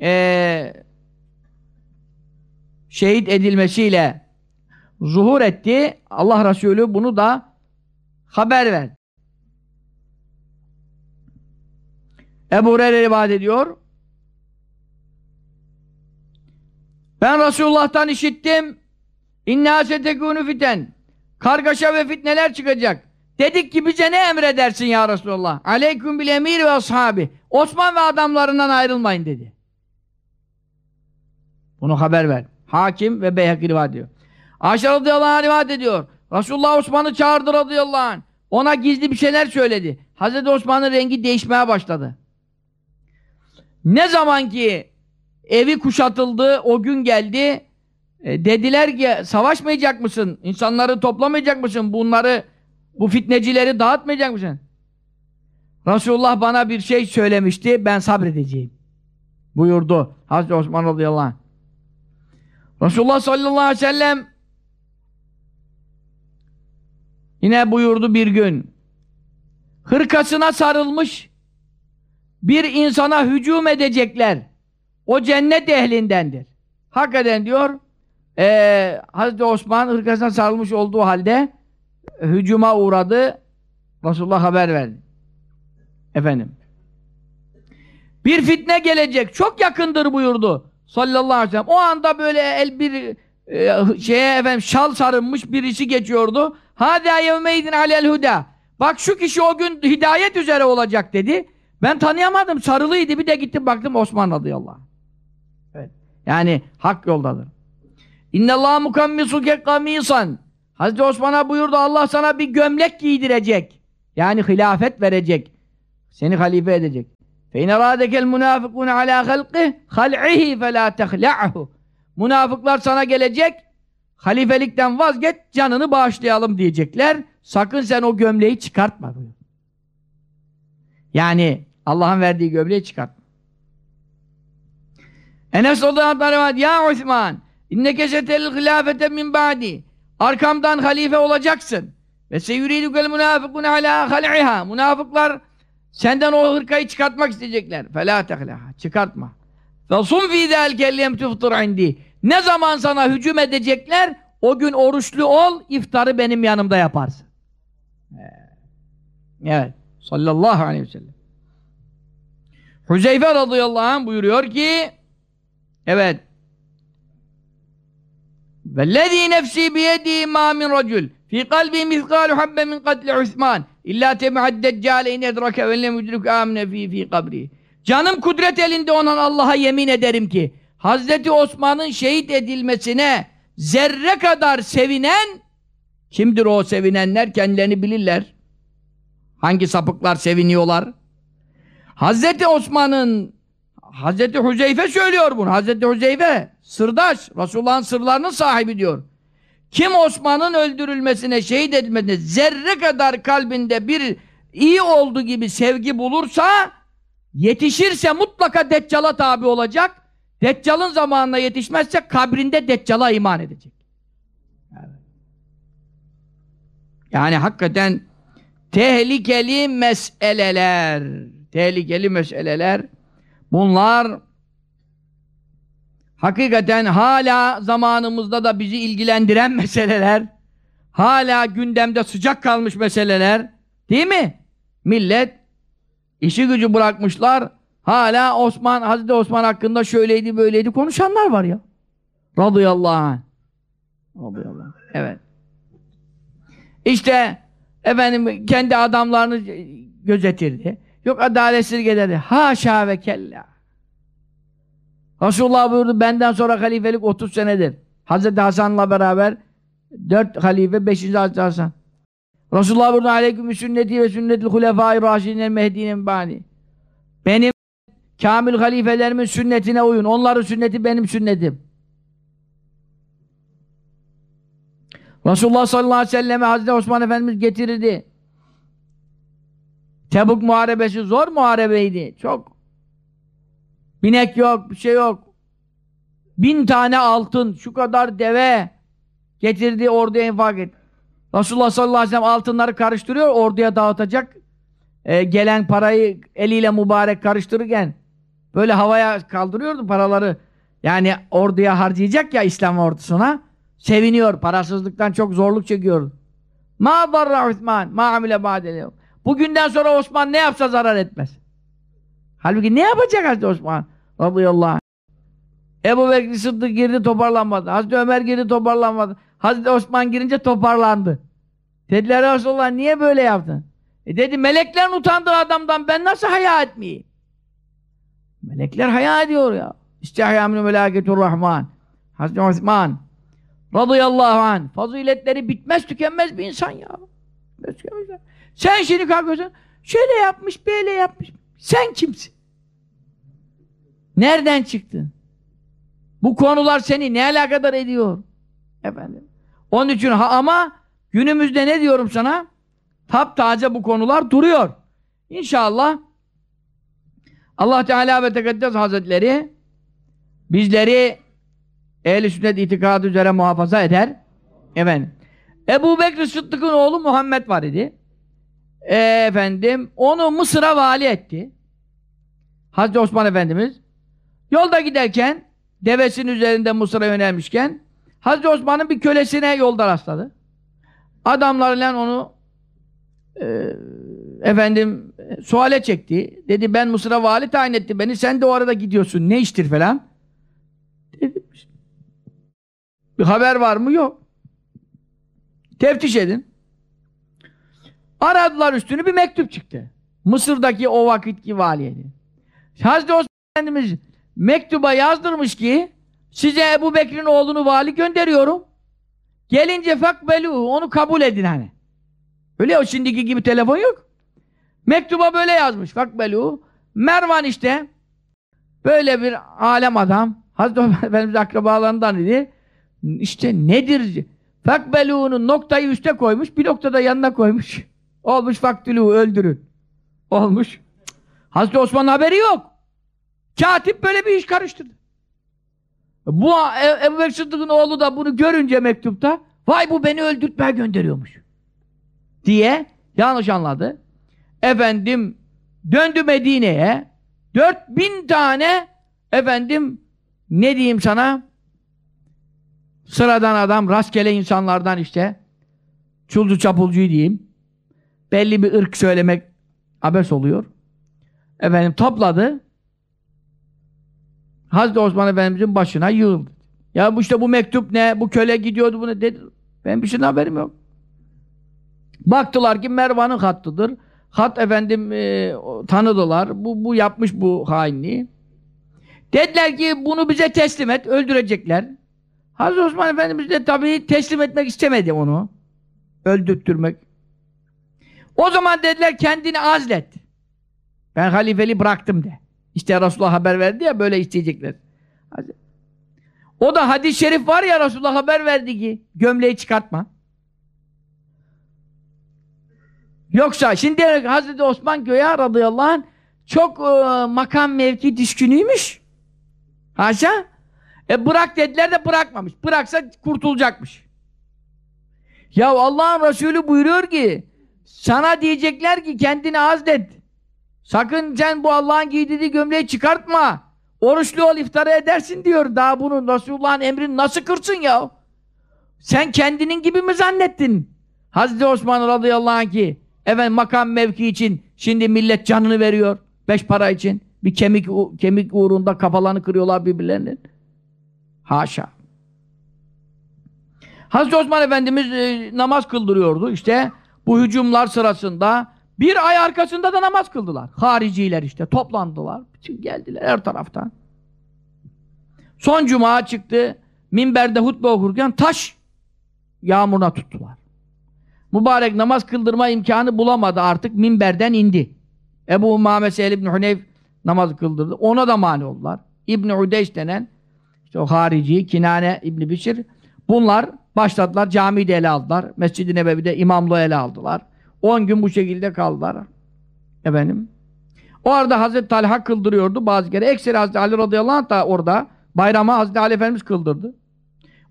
ee, şehit edilmesiyle zuhur etti. Allah Resulü bunu da haber verdi. Ebu Hureyre rivayet ediyor. Ben Resulullah'tan işittim. İnna setekûnü fiten. Kargaşa ve fitneler çıkacak. Dedik ki bize ne emredersin ya Resulullah? Aleyküm bil emir ve ashabi. Osman ve adamlarından ayrılmayın dedi. Bunu haber ver. Hakim ve Beyhaki rivayet ediyor. Ayşe radıyallahu anh rivayet ediyor. Resulullah Osman'ı çağırdı radıyallahu anh. Ona gizli bir şeyler söyledi. Hazreti Osman'ın rengi değişmeye başladı. Ne zaman ki evi kuşatıldı, o gün geldi, e, dediler ki savaşmayacak mısın? İnsanları toplamayacak mısın? Bunları, bu fitnecileri dağıtmayacak mısın? Resulullah bana bir şey söylemişti, ben sabredeceğim. Buyurdu Hazreti Osman radıyallahu anh. Resulullah sallallahu aleyhi ve sellem yine buyurdu bir gün hırkasına sarılmış bir insana hücum edecekler. O cennet ehlindendir. Hakikaten diyor ee, Hazreti Osman hırkasına sarılmış olduğu halde hücuma uğradı. Resulullah haber verdi. Efendim. Bir fitne gelecek. Çok yakındır buyurdu. Sallallahu aleyhi ve sellem. O anda böyle el bir e, şeye efendim şal sarılmış birisi geçiyordu. Hâdâ yevmeydin alel huda. Bak şu kişi o gün hidayet üzere olacak dedi. Ben tanıyamadım. Sarılıydı. Bir de gittim baktım Osman radıyallahu anh. Evet. Yani hak yoldadır. İnnallâhu mukammisuke kamisan. Hazreti Osman'a buyurdu Allah sana bir gömlek giydirecek. Yani hilafet verecek. Seni halife edecek. فَاِنَ رَادَكَ الْمُنَافِقُونَ عَلَى خَلْقِهِ خَلْعِهِ فَلَا تَخْلَعْهُ Münafıklar sana gelecek, halifelikten vazgeç, canını bağışlayalım diyecekler. Sakın sen o gömleği çıkartma. Yani Allah'ın verdiği gömleği çıkartma. Enes radıyallahu ya Osman inneke setel hilafete min ba'di arkamdan halife olacaksın ve seyuridukel münafıkun ala hal'iha münafıklar senden o hırkayı çıkartmak isteyecekler fela tehlaha çıkartma ve sum fi zelke lem tuftur indi ne zaman sana hücum edecekler o gün oruçlu ol iftarı benim yanımda yaparsın evet sallallahu aleyhi ve sellem Hüzeyfe radıyallahu anh buyuruyor ki evet وَالَّذ۪ي نَفْسِي بِيَد۪ي مَا مِنْ رَجُلٍ فِي قَلْبِي مِثْقَالُ حَبَّ مِنْ قَتْلِ عُثْمَانِ İlla temi'ad deccale in edrake ve lem yudrik amne fi fi kabri. Canım kudret elinde olan Allah'a yemin ederim ki Hazreti Osman'ın şehit edilmesine zerre kadar sevinen kimdir o sevinenler? Kendilerini bilirler. Hangi sapıklar seviniyorlar? Hazreti Osman'ın Hazreti Hüzeyfe söylüyor bunu. Hazreti Hüzeyfe sırdaş. Resulullah'ın sırlarının sahibi diyor. Kim Osman'ın öldürülmesine, şehit edilmesine zerre kadar kalbinde bir iyi olduğu gibi sevgi bulursa yetişirse mutlaka Deccal'a tabi olacak. Deccal'ın zamanına yetişmezse kabrinde Deccal'a iman edecek. Yani hakikaten tehlikeli meseleler tehlikeli meseleler bunlar hakikaten hala zamanımızda da bizi ilgilendiren <laughs> meseleler hala gündemde sıcak kalmış meseleler değil mi? Millet işi gücü bırakmışlar hala Osman, Hazreti Osman hakkında şöyleydi böyleydi konuşanlar var ya radıyallahu anh radıyallahu anh evet işte efendim kendi adamlarını gözetirdi Yok adaletsizlik ederdi. Haşa ve kella. Resulullah buyurdu benden sonra halifelik 30 senedir. Hazreti Hasan'la beraber 4 halife 5. Hazreti Hasan. Resulullah buyurdu aleyküm sünneti ve sünnetil hulefai raşidinel mehdinin bani. Benim kamil halifelerimin sünnetine uyun. Onların sünneti benim sünnetim. Resulullah sallallahu aleyhi ve selleme Hazreti Osman Efendimiz getirirdi. Tebuk muharebesi zor muharebeydi. Çok. Binek yok, bir şey yok. Bin tane altın, şu kadar deve. Getirdi orduya infak etti. Resulullah sallallahu aleyhi ve sellem altınları karıştırıyor, orduya dağıtacak. Ee, gelen parayı eliyle mübarek karıştırırken böyle havaya kaldırıyordu paraları. Yani orduya harcayacak ya İslam ordusuna. Seviniyor. Parasızlıktan çok zorluk çekiyor. Ma darra Osman, ma amile ba'dele. Bugünden sonra Osman ne yapsa zarar etmez. Halbuki ne yapacak Hazreti Osman? Radıyallahu anh. Ebu Bekir Sıddık girdi toparlanmadı. Hazreti Ömer girdi toparlanmadı. Hazreti Osman girince toparlandı. Dediler Resulullah niye böyle yaptın? E dedi meleklerin utandığı adamdan ben nasıl haya etmeyeyim? Melekler haya ediyor ya. İstihya min melaketur rahman. Hazreti Osman radıyallahu anh faziletleri bitmez tükenmez bir insan ya. Sen şimdi kalkıyorsun şöyle yapmış böyle yapmış. Sen kimsin? Nereden çıktın? Bu konular seni ne alakadar ediyor? Efendim. Onun için ha, ama günümüzde ne diyorum sana? Taptaze bu konular duruyor. İnşallah Allah Teala ve Tekaddes Hazretleri bizleri ehl-i sünnet itikadı üzere muhafaza eder. Efendim. Ebu Bekir Sıddık'ın oğlu Muhammed var idi. E, efendim onu Mısır'a vali etti. Hazreti Osman Efendimiz yolda giderken devesinin üzerinde Mısır'a yönelmişken Hazreti Osman'ın bir kölesine yolda rastladı. Adamlarla onu e, efendim suale çekti. Dedi ben Mısır'a vali tayin etti beni. Sen de o arada gidiyorsun. Ne iştir falan. Dedi. Bir haber var mı? Yok. Teftiş edin. Aradılar üstünü bir mektup çıktı. Mısır'daki o vakitki valiyedi. Hazreti Osman Efendimiz mektuba yazdırmış ki size Ebu Bekir'in oğlunu vali gönderiyorum. Gelince fakbelu onu kabul edin hani. Öyle o şimdiki gibi telefon yok. Mektuba böyle yazmış fakbelu. Mervan işte böyle bir alem adam. Hazreti Ömer Efendimiz akrabalarından idi. İşte nedir? Fakbelu'nun noktayı üste koymuş, bir noktada yanına koymuş. Olmuş faktülü öldürün. Olmuş. Hazreti Osman'ın haberi yok. Katip böyle bir iş karıştırdı. Bu e Ebu Sıddık'ın oğlu da bunu görünce mektupta vay bu beni öldürtmeye gönderiyormuş. Diye yanlış anladı. Efendim döndü Medine'ye 4000 tane efendim ne diyeyim sana sıradan adam rastgele insanlardan işte çulcu çapulcuyu diyeyim belli bir ırk söylemek abes oluyor. Efendim topladı Hazreti Osman Efendimizin başına yığıldı. Ya bu işte bu mektup ne? Bu köle gidiyordu bunu dedi. Ben bir şeyden haberim yok. Baktılar ki Mervan'ın hattıdır. Hat efendim e, tanıdılar. Bu, bu yapmış bu hainliği. Dediler ki bunu bize teslim et. Öldürecekler. Hazreti Osman Efendimiz de tabii teslim etmek istemedi onu. Öldürttürmek. O zaman dediler kendini azlet. Ben halifeli bıraktım de. İşte Resulullah haber verdi ya böyle isteyecekler. O da hadis-i şerif var ya Resulullah haber verdi ki gömleği çıkartma. Yoksa şimdi Hazreti Osman Göya radıyallahu anh çok e, makam mevki düşkünüymüş. Haşa. E bırak dediler de bırakmamış. Bıraksa kurtulacakmış. Ya Allah'ın Resulü buyuruyor ki sana diyecekler ki kendini azlet. Sakın sen bu Allah'ın giydirdiği gömleği çıkartma. Oruçlu ol iftara edersin diyor. Daha bunu Resulullah'ın emrini nasıl kırsın ya? Sen kendinin gibi mi zannettin? Hazreti Osman radıyallahu anh ki efendim makam mevki için şimdi millet canını veriyor. Beş para için. Bir kemik kemik uğrunda kafalarını kırıyorlar birbirlerinin. Haşa. Hazreti Osman Efendimiz e, namaz kıldırıyordu. İşte bu hücumlar sırasında bir ay arkasında da namaz kıldılar. Hariciler işte toplandılar. Bütün geldiler her taraftan. Son cuma çıktı. Minberde hutbe okurken taş yağmuruna tuttular. Mübarek namaz kıldırma imkanı bulamadı artık. Minberden indi. Ebu Umame Sehl İbni Huneyf namaz kıldırdı. Ona da mani oldular. İbni Udeyş denen işte o harici, Kinane İbni Bişir bunlar başladılar. Camiyi de ele aldılar. Mescid-i Nebevi'de imamlığı ele aldılar. 10 gün bu şekilde kaldılar. Efendim. O arada Hazreti Talha kıldırıyordu bazı kere. Ekseri Hazreti Ali radıyallahu anh da orada bayrama Hazreti Ali Efendimiz kıldırdı.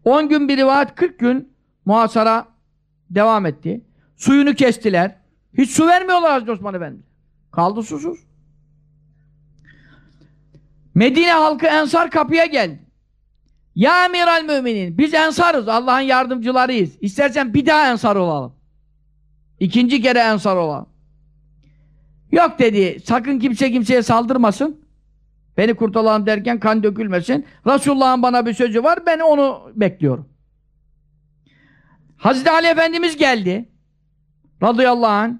10 gün bir rivayet 40 gün muhasara devam etti. Suyunu kestiler. Hiç su vermiyorlar Hazreti Osman Efendi. Kaldı susuz. Medine halkı Ensar kapıya geldi. Ya emiral müminin biz ensarız Allah'ın yardımcılarıyız. İstersen bir daha ensar olalım. İkinci kere ensar olalım. Yok dedi sakın kimse kimseye saldırmasın. Beni kurtulalım derken kan dökülmesin. Resulullah'ın bana bir sözü var ben onu bekliyorum. Hazreti Ali Efendimiz geldi. Radıyallahu anh.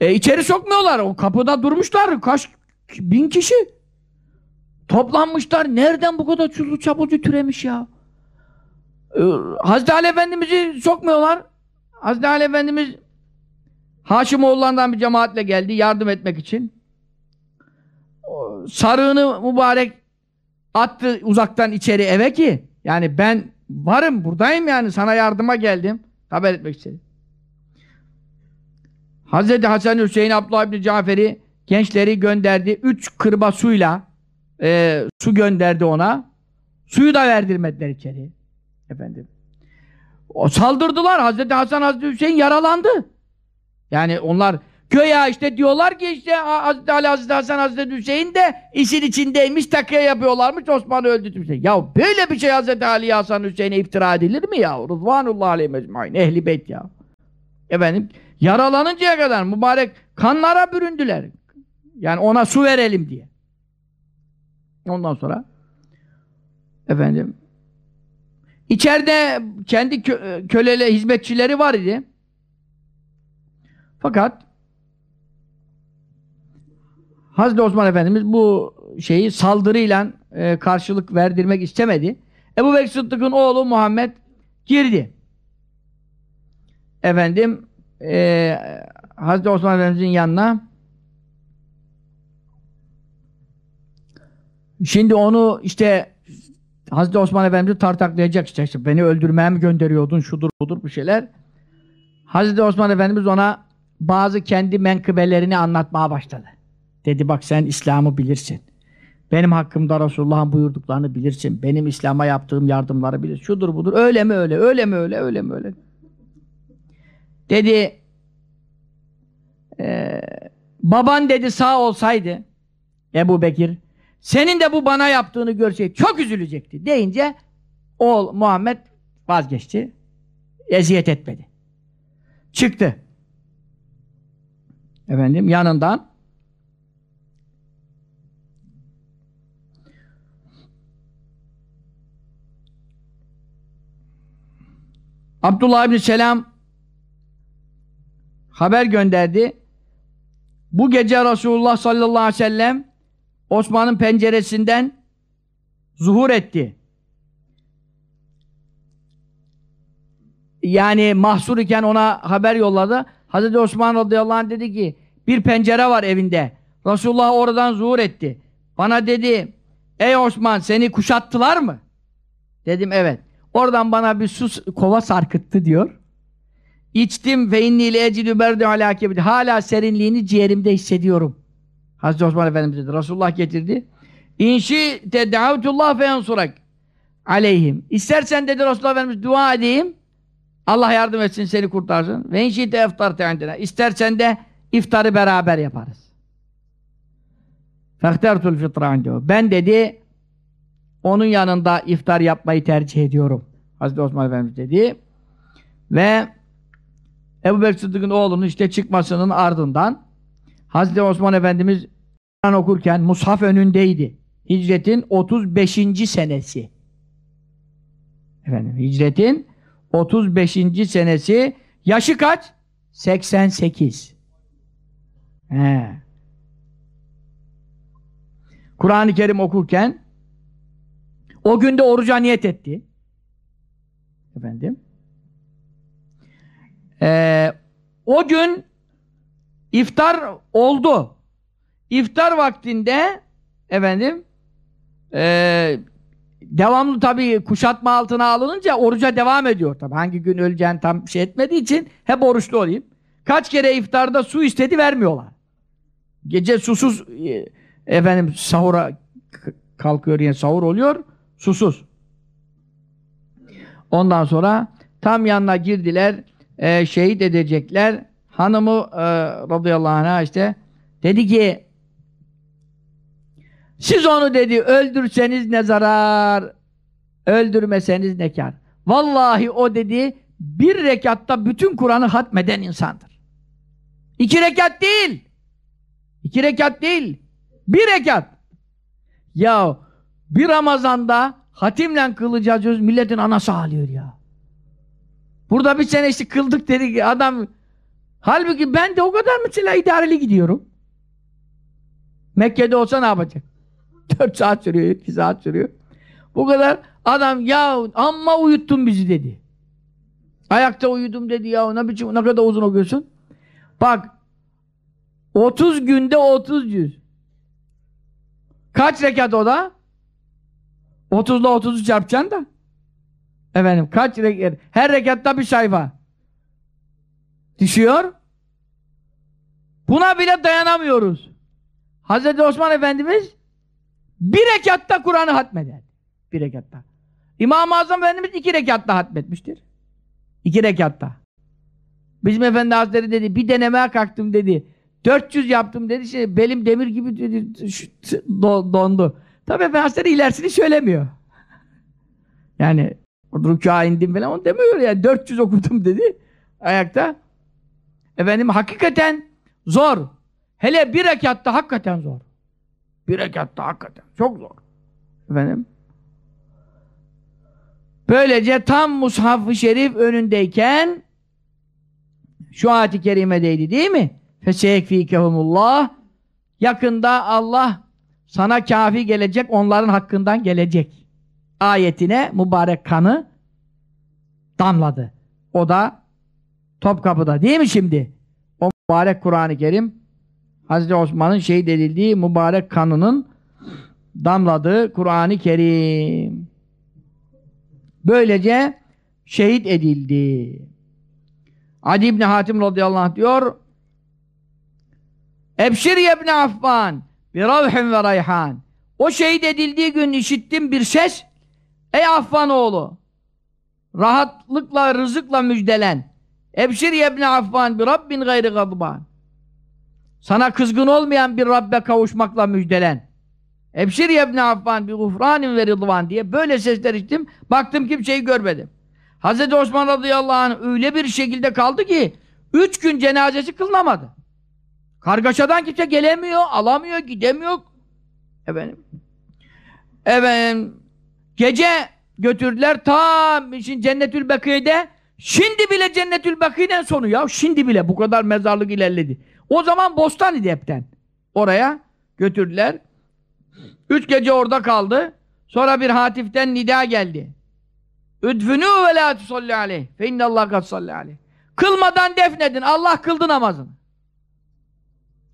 E, içeri sokmuyorlar. O kapıda durmuşlar. Kaç bin kişi. Toplanmışlar. Nereden bu kadar çulu çapulcu türemiş ya? Ee, Hazreti Ali Efendimiz'i sokmuyorlar. Hazreti Ali Efendimiz Haşimoğullarından bir cemaatle geldi yardım etmek için. Sarığını mübarek attı uzaktan içeri eve ki yani ben varım buradayım yani sana yardıma geldim. Haber etmek istedim. Hazreti Hasan Hüseyin Abdullah İbni Cafer'i gençleri gönderdi. Üç kırba suyla e, su gönderdi ona. Suyu da verdirmediler içeri. Efendim. O saldırdılar. Hazreti Hasan Hazreti Hüseyin yaralandı. Yani onlar göya işte diyorlar ki işte Hazreti Ali Hazreti Hasan Hazreti Hüseyin de işin içindeymiş takıya yapıyorlarmış Osman'ı öldürtmüş. Ya böyle bir şey Hazreti Ali Hasan Hüseyin'e iftira edilir mi ya? Rıdvanullah aleyhi mecmain. Ehli beyt ya. Efendim yaralanıncaya kadar mübarek kanlara büründüler. Yani ona su verelim diye. Ondan sonra efendim içeride kendi kö kölele hizmetçileri var idi. Fakat Hazreti Osman Efendimiz bu şeyi saldırıyla e, karşılık verdirmek istemedi. Ebu Bekir Sıddık'ın oğlu Muhammed girdi. Efendim e, Hazreti Osman Efendimiz'in yanına şimdi onu işte Hazreti Osman Efendimiz tartaklayacak işte, işte beni öldürmeye mi gönderiyordun şudur budur bir şeyler. Hazreti Osman Efendimiz ona bazı kendi menkıbelerini anlatmaya başladı. Dedi bak sen İslam'ı bilirsin. Benim hakkımda Resulullah'ın buyurduklarını bilirsin. Benim İslam'a yaptığım yardımları bilirsin. Şudur budur. Öyle mi öyle, öyle mi öyle, öyle mi öyle. Dedi e, baban dedi sağ olsaydı Ebu Bekir senin de bu bana yaptığını görseydi çok üzülecekti deyince oğul Muhammed vazgeçti. Eziyet etmedi. Çıktı. Efendim yanından Abdullah ibn Selam haber gönderdi. Bu gece Resulullah sallallahu aleyhi ve sellem Osman'ın penceresinden zuhur etti. Yani mahsur iken ona haber yolladı. Hazreti Osman radıyallahu anh dedi ki bir pencere var evinde. Resulullah oradan zuhur etti. Bana dedi ey Osman seni kuşattılar mı? Dedim evet. Oradan bana bir su kova sarkıttı diyor. İçtim ve inni ile ecidü berdi ala Hala serinliğini ciğerimde hissediyorum. Hazreti Osman Efendimiz dedi. Resulullah getirdi. İnşi tedavutullah fe yansurak aleyhim. İstersen dedi Resulullah Efendimiz dua edeyim. Allah yardım etsin seni kurtarsın. Ve inşi te eftar te'indine. İstersen de iftarı beraber yaparız. Fehtertul fitra Ben dedi onun yanında iftar yapmayı tercih ediyorum. Hazreti Osman Efendimiz dedi. Ve Ebu Bekir Sıddık'ın oğlunun işte çıkmasının ardından Hazreti Osman Efendimiz Kur'an okurken Mushaf önündeydi. Hicretin 35. senesi. Efendim hicretin 35. senesi yaşı kaç? 88. He. Kur'an-ı Kerim okurken o günde oruca niyet etti. Efendim. Ee, o gün iftar oldu. İftar vaktinde efendim e, devamlı tabii kuşatma altına alınınca oruca devam ediyor tabii. Hangi gün öleceğini tam şey etmediği için hep oruçlu olayım. Kaç kere iftarda su istedi vermiyorlar. Gece susuz e, efendim sahura kalkıyor yani sahur oluyor susuz. Ondan sonra tam yanına girdiler. e, şehit edecekler. Hanımı e, radıyallahu anh'a işte dedi ki siz onu dedi öldürseniz ne zarar öldürmeseniz ne kar. Vallahi o dedi bir rekatta bütün Kur'an'ı hatmeden insandır. İki rekat değil. İki rekat değil. Bir rekat. Ya bir Ramazan'da hatimle kılacağız milletin anası ağlıyor ya. Burada bir sene işte kıldık dedik adam halbuki ben de o kadar mesela idareli gidiyorum. Mekke'de olsa ne yapacak? <laughs> Dört saat sürüyor, iki saat sürüyor. Bu kadar adam ya amma uyuttun bizi dedi. Ayakta uyudum dedi ya ne biçim ne kadar uzun okuyorsun? Bak 30 günde 30 yüz. Kaç rekat o da? 30 ile 30'u çarpacaksın da. Efendim kaç rekat? Her rekatta bir sayfa. Düşüyor. Buna bile dayanamıyoruz. Hazreti Osman Efendimiz bir rekatta Kur'an'ı hatmeder. Bir rekatta. İmam-ı Azam Efendimiz iki rekatta hatmetmiştir. İki rekatta. Bizim Efendi Hazretleri dedi bir denemeye kalktım dedi. 400 yaptım dedi. Şey, belim demir gibi dedi, şu, do, dondu. Tabii Efendi Hazretleri ilerisini söylemiyor. Yani rükûa indim falan onu demiyor yani. 400 okudum dedi. Ayakta. Efendim hakikaten zor. Hele bir rekatta hakikaten zor. Bir rekatta hakikaten çok zor. Efendim. Böylece tam Mushaf-ı Şerif önündeyken şu ayet-i kerimedeydi değil mi? Feseyekfikehumullah Yakında Allah sana kafi gelecek, onların hakkından gelecek. Ayetine mübarek kanı damladı. O da Topkapı'da değil mi şimdi? O mübarek Kur'an-ı Kerim Hazreti Osman'ın şehit edildiği mübarek kanının damladığı Kur'an-ı Kerim. Böylece şehit edildi. Adi İbni Hatim radıyallahu anh diyor Ebşir yebni Affan bir ravhin ve rayhan O şehit edildiği gün işittim bir ses Ey Affan oğlu rahatlıkla rızıkla müjdelen Ebşir yebni Affan bir Rabbin gayri gadban Sana kızgın olmayan bir Rabbe kavuşmakla müjdelen Ebşir yebni Affan bir gufranin ve rıdvan diye böyle sesler içtim. Baktım kimseyi görmedim. Hz. Osman radıyallahu anh öyle bir şekilde kaldı ki üç gün cenazesi kılınamadı. Kargaşadan kimse gelemiyor, alamıyor, gidemiyor. Efendim. Efendim. Gece götürdüler ta şimdi Cennetül Bakı'da şimdi bile Cennetül Bakı'nın sonu ya. Şimdi bile bu kadar mezarlık ilerledi. O zaman Bostan idi hepten. Oraya götürdüler. Üç gece orada kaldı. Sonra bir hatiften nida geldi. Üdfünü ve la tusalli aleyh. Fe innallah kad aleyh. Kılmadan defnedin. Allah kıldı namazını.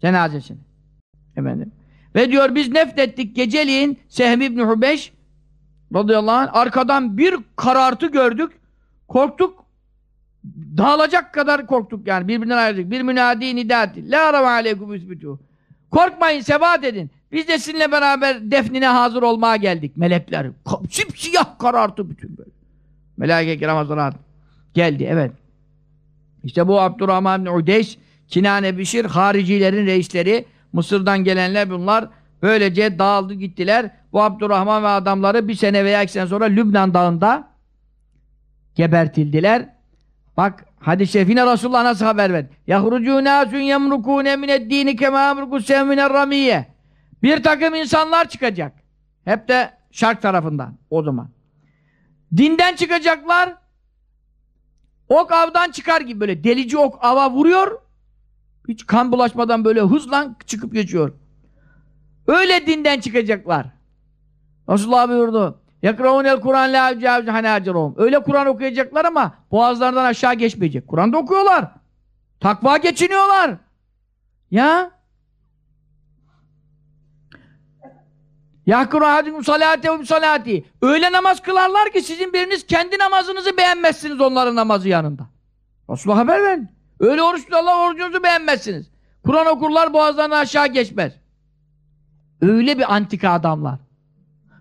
Cenazesini. Efendim. Ve diyor biz nefrettik geceliğin Sehm İbni Hubeş radıyallahu anh arkadan bir karartı gördük. Korktuk. Dağılacak kadar korktuk yani. Birbirinden ayrıldık. Bir münadi nidati. La arama aleykum üsbütû. Korkmayın, sebat edin. Biz de sizinle beraber defnine hazır olmaya geldik. Melekler. Sipsiyah karartı bütün böyle. Melaike kiram hazırat. Geldi, evet. İşte bu Abdurrahman bin Udeys, Kinane Bişir, haricilerin reisleri, Mısır'dan gelenler bunlar. Böylece dağıldı gittiler. Bu Abdurrahman ve adamları bir sene veya iki sene sonra Lübnan dağında gebertildiler. Bak hadis-i şerifine Resulullah nasıl haber verdi? يَخْرُجُوا نَاسٌ يَمْرُكُونَ مِنَ الدِّينِ كَمَا يَمْرُكُ سَوْمِنَ الرَّمِيَّ Bir takım insanlar çıkacak. Hep de şark tarafından o zaman. Dinden çıkacaklar. Ok avdan çıkar gibi böyle delici ok ava vuruyor. Hiç kan bulaşmadan böyle hızla çıkıp geçiyor. Öyle dinden çıkacaklar. Resulullah buyurdu. Yakraunel Kur'an la cavz hanacirum. Öyle Kur'an okuyacaklar ama boğazlarından aşağı geçmeyecek. Kur'an'da okuyorlar. Takva geçiniyorlar. Ya Yahkuru hadikum salate ve salati. Öyle namaz kılarlar ki sizin biriniz kendi namazınızı beğenmezsiniz onların namazı yanında. Resulullah haber verin. Öyle oruç tutarlar orucunuzu beğenmezsiniz. Kur'an okurlar boğazlarından aşağı geçmez. Öyle bir antika adamlar.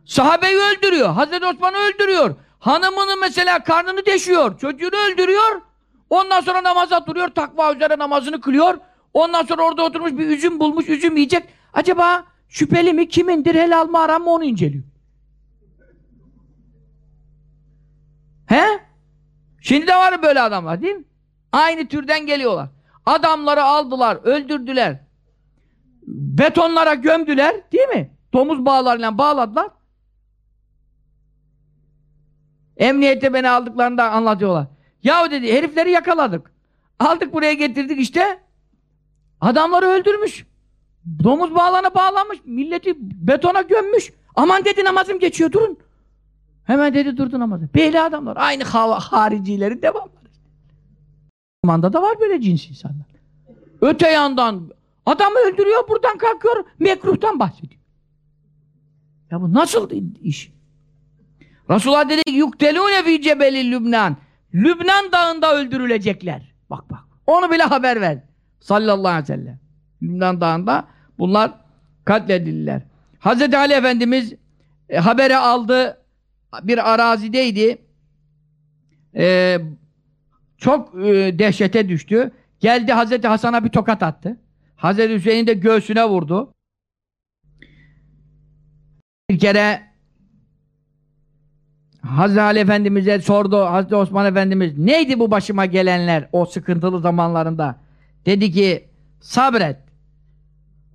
Sahabeyi öldürüyor. Hazreti Osman'ı öldürüyor. Hanımını mesela karnını deşiyor, çocuğunu öldürüyor. Ondan sonra namaza duruyor, takva üzere namazını kılıyor. Ondan sonra orada oturmuş bir üzüm bulmuş, üzüm yiyecek. Acaba şüpheli mi, kimindir, helal mı, haram mı onu inceliyor. He? Şimdi de var böyle adamlar değil mi? Aynı türden geliyorlar. Adamları aldılar, öldürdüler. Betonlara gömdüler, değil mi? Domuz bağlarıyla bağladılar. Emniyette beni aldıklarında anlatıyorlar. Yahu dedi herifleri yakaladık. Aldık buraya getirdik işte. Adamları öldürmüş. Domuz bağlarına bağlanmış. Milleti betona gömmüş. Aman dedi namazım geçiyor durun. Hemen dedi durdu namazı. Beyli adamlar. Aynı ha haricilerin devamları. Zamanda da var böyle cins insanlar. Öte yandan adamı öldürüyor buradan kalkıyor mekruhtan bahsediyor. Ya bu nasıl iş? Resulullah dedi ki yuktelûne fî cebeli Lübnan. Lübnan dağında öldürülecekler. Bak bak. Onu bile haber ver. Sallallahu aleyhi ve sellem. Lübnan dağında bunlar katledildiler. Hazreti Ali Efendimiz e, haberi aldı. Bir arazideydi. E, çok e, dehşete düştü. Geldi Hazreti Hasan'a bir tokat attı. Hazreti Hüseyin'i de göğsüne vurdu. Bir kere Hazreti Ali Efendimiz'e sordu Hazreti Osman Efendimiz neydi bu başıma gelenler o sıkıntılı zamanlarında? Dedi ki sabret.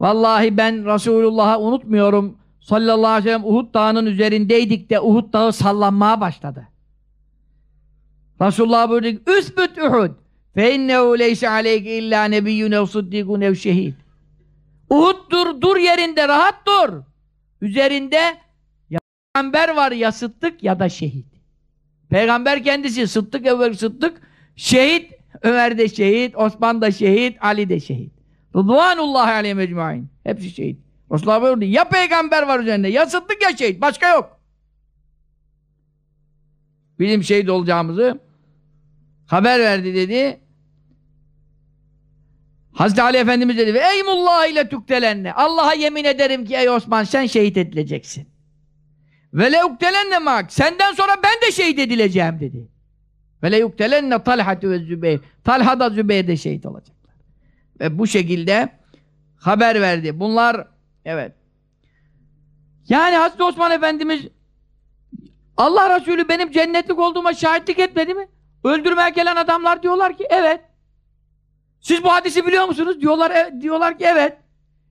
Vallahi ben Resulullah'ı unutmuyorum. Sallallahu aleyhi ve sellem Uhud dağının üzerindeydik de Uhud dağı sallanmaya başladı. Resulullah buyurdu üsbüt Uhud. Fe innehu leyse aleyke illa nebiyyun ev sıddikun ev şehid. Uhud dur dur yerinde rahat dur. Üzerinde peygamber var ya sıddık ya da şehit. Peygamber kendisi sıddık evvel sıddık, şehit Ömer de şehit, Osman da şehit, Ali de şehit. Rıdvanullahi aleyhi mecmuain. Hepsi şehit. Resulullah buyurdu ya peygamber var üzerinde ya sıddık ya şehit. Başka yok. Bizim şehit olacağımızı haber verdi dedi. Hazreti Ali Efendimiz dedi ve eymullah ile tüktelenne. Allah'a yemin ederim ki ey Osman sen şehit edileceksin. Ve leyuktelenne mak. Senden sonra ben de şehit edileceğim dedi. Ve leyuktelenne talhatü ve zübeyir. Talha da Zübeyir de şehit olacaklar. Ve bu şekilde haber verdi. Bunlar evet. Yani Hazreti Osman Efendimiz Allah Resulü benim cennetlik olduğuma şahitlik etmedi mi? Öldürmeye gelen adamlar diyorlar ki evet. Siz bu hadisi biliyor musunuz? Diyorlar e, diyorlar ki evet.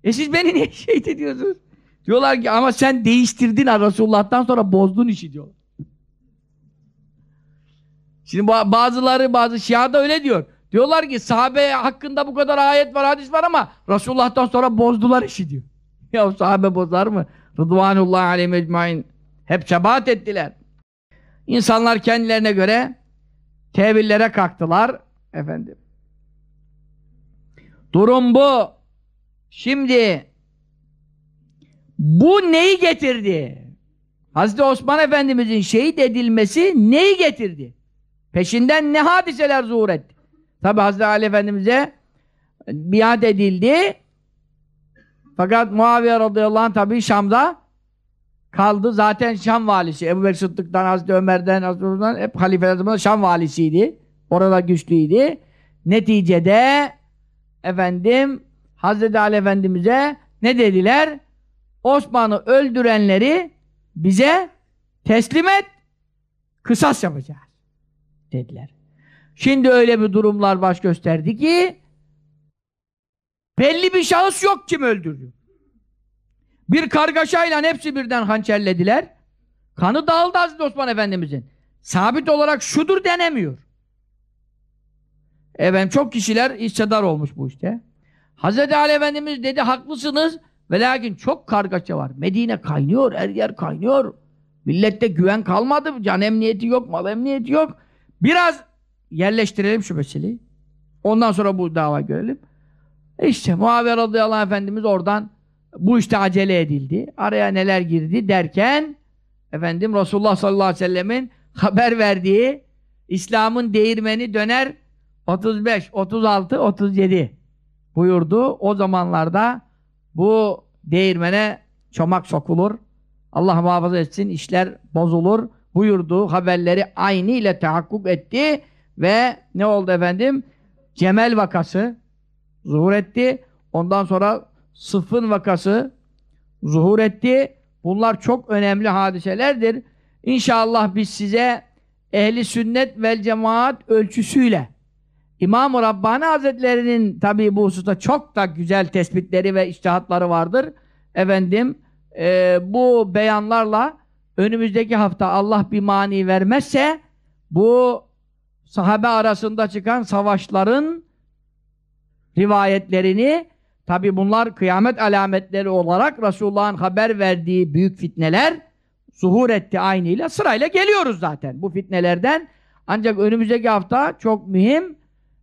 E siz beni niye şehit ediyorsunuz? Diyorlar ki ama sen değiştirdin Resulullah'tan sonra bozdun işi diyorlar. Şimdi bazıları bazı Şia da öyle diyor. Diyorlar ki sahabe hakkında bu kadar ayet var hadis var ama Resulullah'tan sonra bozdular işi diyor. <laughs> Ya sahabe bozar mı? Rıdvanullah aleyhi mecmain hep sebat ettiler. İnsanlar kendilerine göre tevillere kalktılar. Efendim. Durum bu. Şimdi bu neyi getirdi? Hazreti Osman Efendimizin şehit edilmesi neyi getirdi? Peşinden ne hadiseler zuhur etti? Tabi Hazreti Ali Efendimiz'e biat edildi. Fakat Muaviye radıyallahu anh tabi Şam'da kaldı. Zaten Şam valisi. Ebu Bekir Sıddık'tan, Hazreti Ömer'den, Hazreti Ömer'den hep halifeler zamanında Şam valisiydi. Orada güçlüydü. Neticede efendim Hazreti Ali Efendimiz'e ne dediler? Osman'ı öldürenleri bize teslim et, kısas yapacağız dediler. Şimdi öyle bir durumlar baş gösterdi ki belli bir şahıs yok kim öldürdü. Bir kargaşayla hepsi birden hançerlediler. Kanı dağıldı Hazreti Osman Efendimizin. Sabit olarak şudur denemiyor. Efendim çok kişiler hissedar olmuş bu işte. Hazreti Ali Efendimiz dedi haklısınız ve lakin çok kargaşa var. Medine kaynıyor, her yer kaynıyor. Millette güven kalmadı. Can emniyeti yok, mal emniyeti yok. Biraz yerleştirelim şu meseleyi. Ondan sonra bu dava görelim. İşte Muaviye radıyallahu anh efendimiz oradan bu işte acele edildi. Araya neler girdi derken efendim Resulullah sallallahu aleyhi ve sellemin haber verdiği İslam'ın değirmeni döner 35, 36, 37 buyurdu. O zamanlarda bu değirmene çomak sokulur. Allah muhafaza etsin işler bozulur. buyurduğu haberleri aynı ile tahakkuk etti ve ne oldu efendim? Cemel vakası zuhur etti. Ondan sonra Sıfın vakası zuhur etti. Bunlar çok önemli hadiselerdir. İnşallah biz size ehli sünnet vel cemaat ölçüsüyle İmam-ı Rabbani Hazretleri'nin tabi bu hususta çok da güzel tespitleri ve iştihatları vardır. Efendim e, bu beyanlarla önümüzdeki hafta Allah bir mani vermezse bu sahabe arasında çıkan savaşların rivayetlerini tabi bunlar kıyamet alametleri olarak Resulullah'ın haber verdiği büyük fitneler zuhur etti aynıyla sırayla geliyoruz zaten bu fitnelerden ancak önümüzdeki hafta çok mühim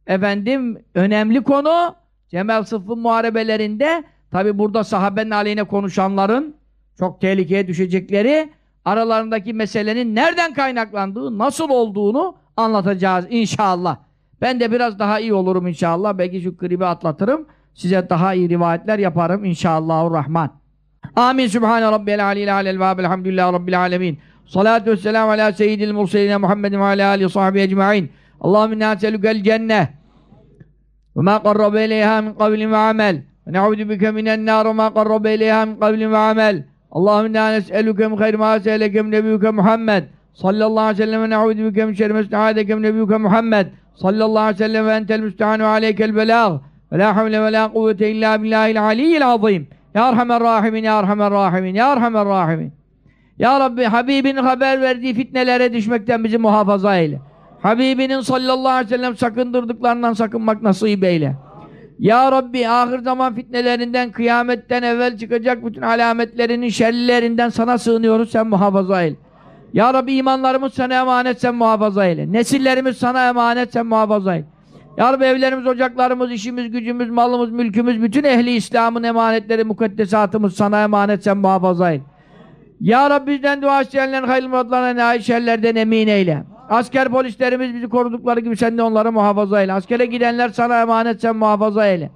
efendim önemli konu Cemel Sıffın muharebelerinde tabi burada sahabenin aleyhine konuşanların çok tehlikeye düşecekleri aralarındaki meselenin nereden kaynaklandığı, nasıl olduğunu anlatacağız inşallah. Ben de biraz daha iyi olurum inşallah. Belki şu gribi atlatırım. Size daha iyi rivayetler yaparım inşallahurrahman. Amin. Sübhane Rabbiyel aleyhi alel vâb. Elhamdülillahi Rabbil alemin. Salatu vesselamu ala seyyidil murseline Muhammedin ve ala alihi sahbihi ecma'in. Allahümme inna cenneh ve ma qarrabe ileyha min kavlin ve amel. Ve ne'udu bike minen nar ve ma qarrabe ileyha min kavlin ve amel. Allahümme inna nes'eluke min hayr ma se'eleke min nebiyuke Muhammed. Sallallahu aleyhi ve sellem ve ne'udu bike min şerri mes'adeke min nebiyuke Muhammed. Sallallahu aleyhi ve sellem ve entel müstehanu aleykel belâg. Ve la havle ve la kuvvete illa billahil aliyyil azim. Ya Erhamer Rahimin, Ya Erhamer Rahimin, Ya Erhamer Rahimin. Ya Rabbi Habibinin haber verdiği fitnelere düşmekten bizi muhafaza eyle. Habibinin sallallahu aleyhi ve sellem sakındırdıklarından sakınmak nasip eyle. Ya Rabbi ahir zaman fitnelerinden, kıyametten evvel çıkacak bütün alametlerinin şerlilerinden sana sığınıyoruz, sen muhafaza eyle. Ya Rabbi imanlarımız sana emanet, sen muhafaza eyle. Nesillerimiz sana emanet, sen muhafaza eyle. Ya Rabbi evlerimiz, ocaklarımız, işimiz, gücümüz, malımız, mülkümüz, bütün ehli İslam'ın emanetleri, mukaddesatımız sana emanet, sen muhafaza eyle. Ya Rabbi bizden dua isteyenlerin hayırlı muratlarına nail şerlerden emin eyle. Asker polislerimiz bizi korudukları gibi sen de onları muhafaza eyle. Askere gidenler sana emanet sen muhafaza eyle.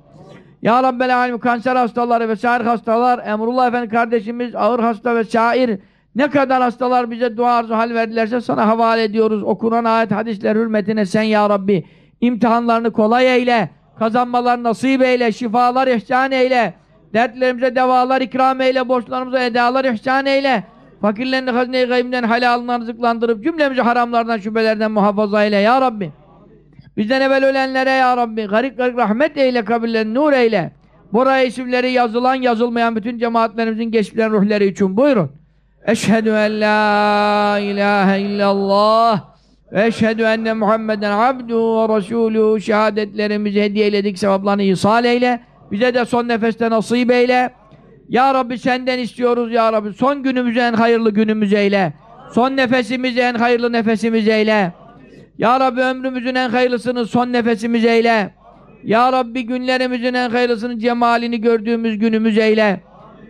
Ya Rabbel Alem kanser hastaları ve şair hastalar, Emrullah Efendi kardeşimiz ağır hasta ve şair ne kadar hastalar bize dua arzu hal verdilerse sana havale ediyoruz. Okunan ayet hadisler hürmetine sen ya Rabbi imtihanlarını kolay eyle, kazanmalar nasip eyle, şifalar ihsan eyle, dertlerimize devalar ikram eyle, borçlarımıza edalar ihsan eyle. Fakirlerini hazine-i gaybimden halalından rızıklandırıp cümlemizi haramlardan şüphelerden muhafaza eyle ya Rabbi. Bizden evvel ölenlere ya Rabbi garip garip rahmet eyle kabirlerini nur eyle. Buraya isimleri yazılan yazılmayan bütün cemaatlerimizin geçmişlerin ruhları için buyurun. Eşhedü en la ilahe illallah ve eşhedü enne Muhammeden abdu ve resulü şehadetlerimizi hediye eyledik sevaplarını ihsal eyle. Bize de son nefeste nasip eyle. Ya Rabbi senden istiyoruz ya Rabbi. Son günümüzü en hayırlı günümüz eyle. Son nefesimizi en hayırlı nefesimiz eyle. Ya Rabbi ömrümüzün en hayırlısını son nefesimiz eyle. Ya Rabbi günlerimizin en hayırlısını cemalini gördüğümüz günümüz eyle.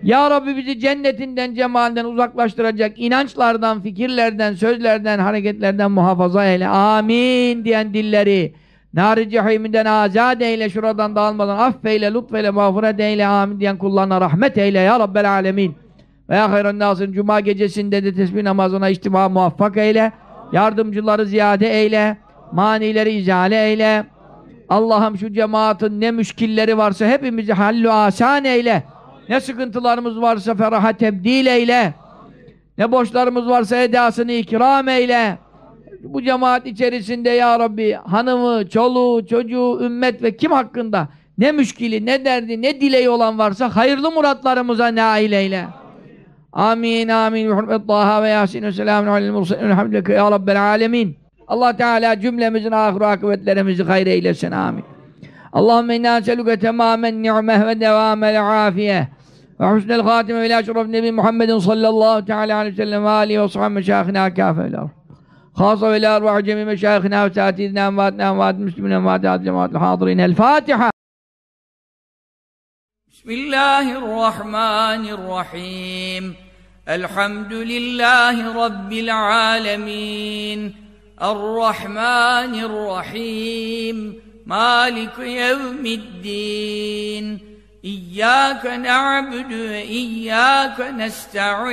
Ya Rabbi bizi cennetinden, cemalinden uzaklaştıracak inançlardan, fikirlerden, sözlerden, hareketlerden muhafaza eyle. Amin diyen dilleri Nar-ı cehiminden azad eyle, şuradan dağılmadan affeyle, lütfeyle, mağfiret eyle, amin diyen kullarına rahmet eyle ya Rabbel alemin. Ve ya hayran nasın, cuma gecesinde de tesbih namazına içtima muvaffak eyle, yardımcıları ziyade eyle, manileri izale eyle. Allah'ım şu cemaatin ne müşkilleri varsa hepimizi hallu asan eyle. Ne sıkıntılarımız varsa feraha tebdil eyle. Ne borçlarımız varsa edasını ikram eyle bu cemaat içerisinde ya Rabbi hanımı, çoluğu, çocuğu, ümmet ve kim hakkında ne müşkili, ne derdi, ne dileği olan varsa hayırlı muratlarımıza nail eyle. Amin, amin. Hürmet Taha ve Yasin ve selamun aleyhi mursalin. Elhamdülillah ya Rabbel alemin. Allah Teala cümlemizin ahir akıbetlerimizi hayır eylesin. Amin. Allahümme inna selüke temamen ni'meh ve devamel afiye ve husnel hatime ve ila şeref nebi Muhammedin sallallahu teala aleyhi ve sellem ve alihi ve sahibi meşâhına kâfe خاصة إلى أرواح جميع مشايخنا وأساتذتنا أمواتنا أموات المسلمين أموات الجماعة الحاضرين. الفاتحة. بسم الله الرحمن الرحيم. الحمد لله رب العالمين. الرحمن الرحيم. مالك يوم الدين. إياك نعبد وإياك نستعين.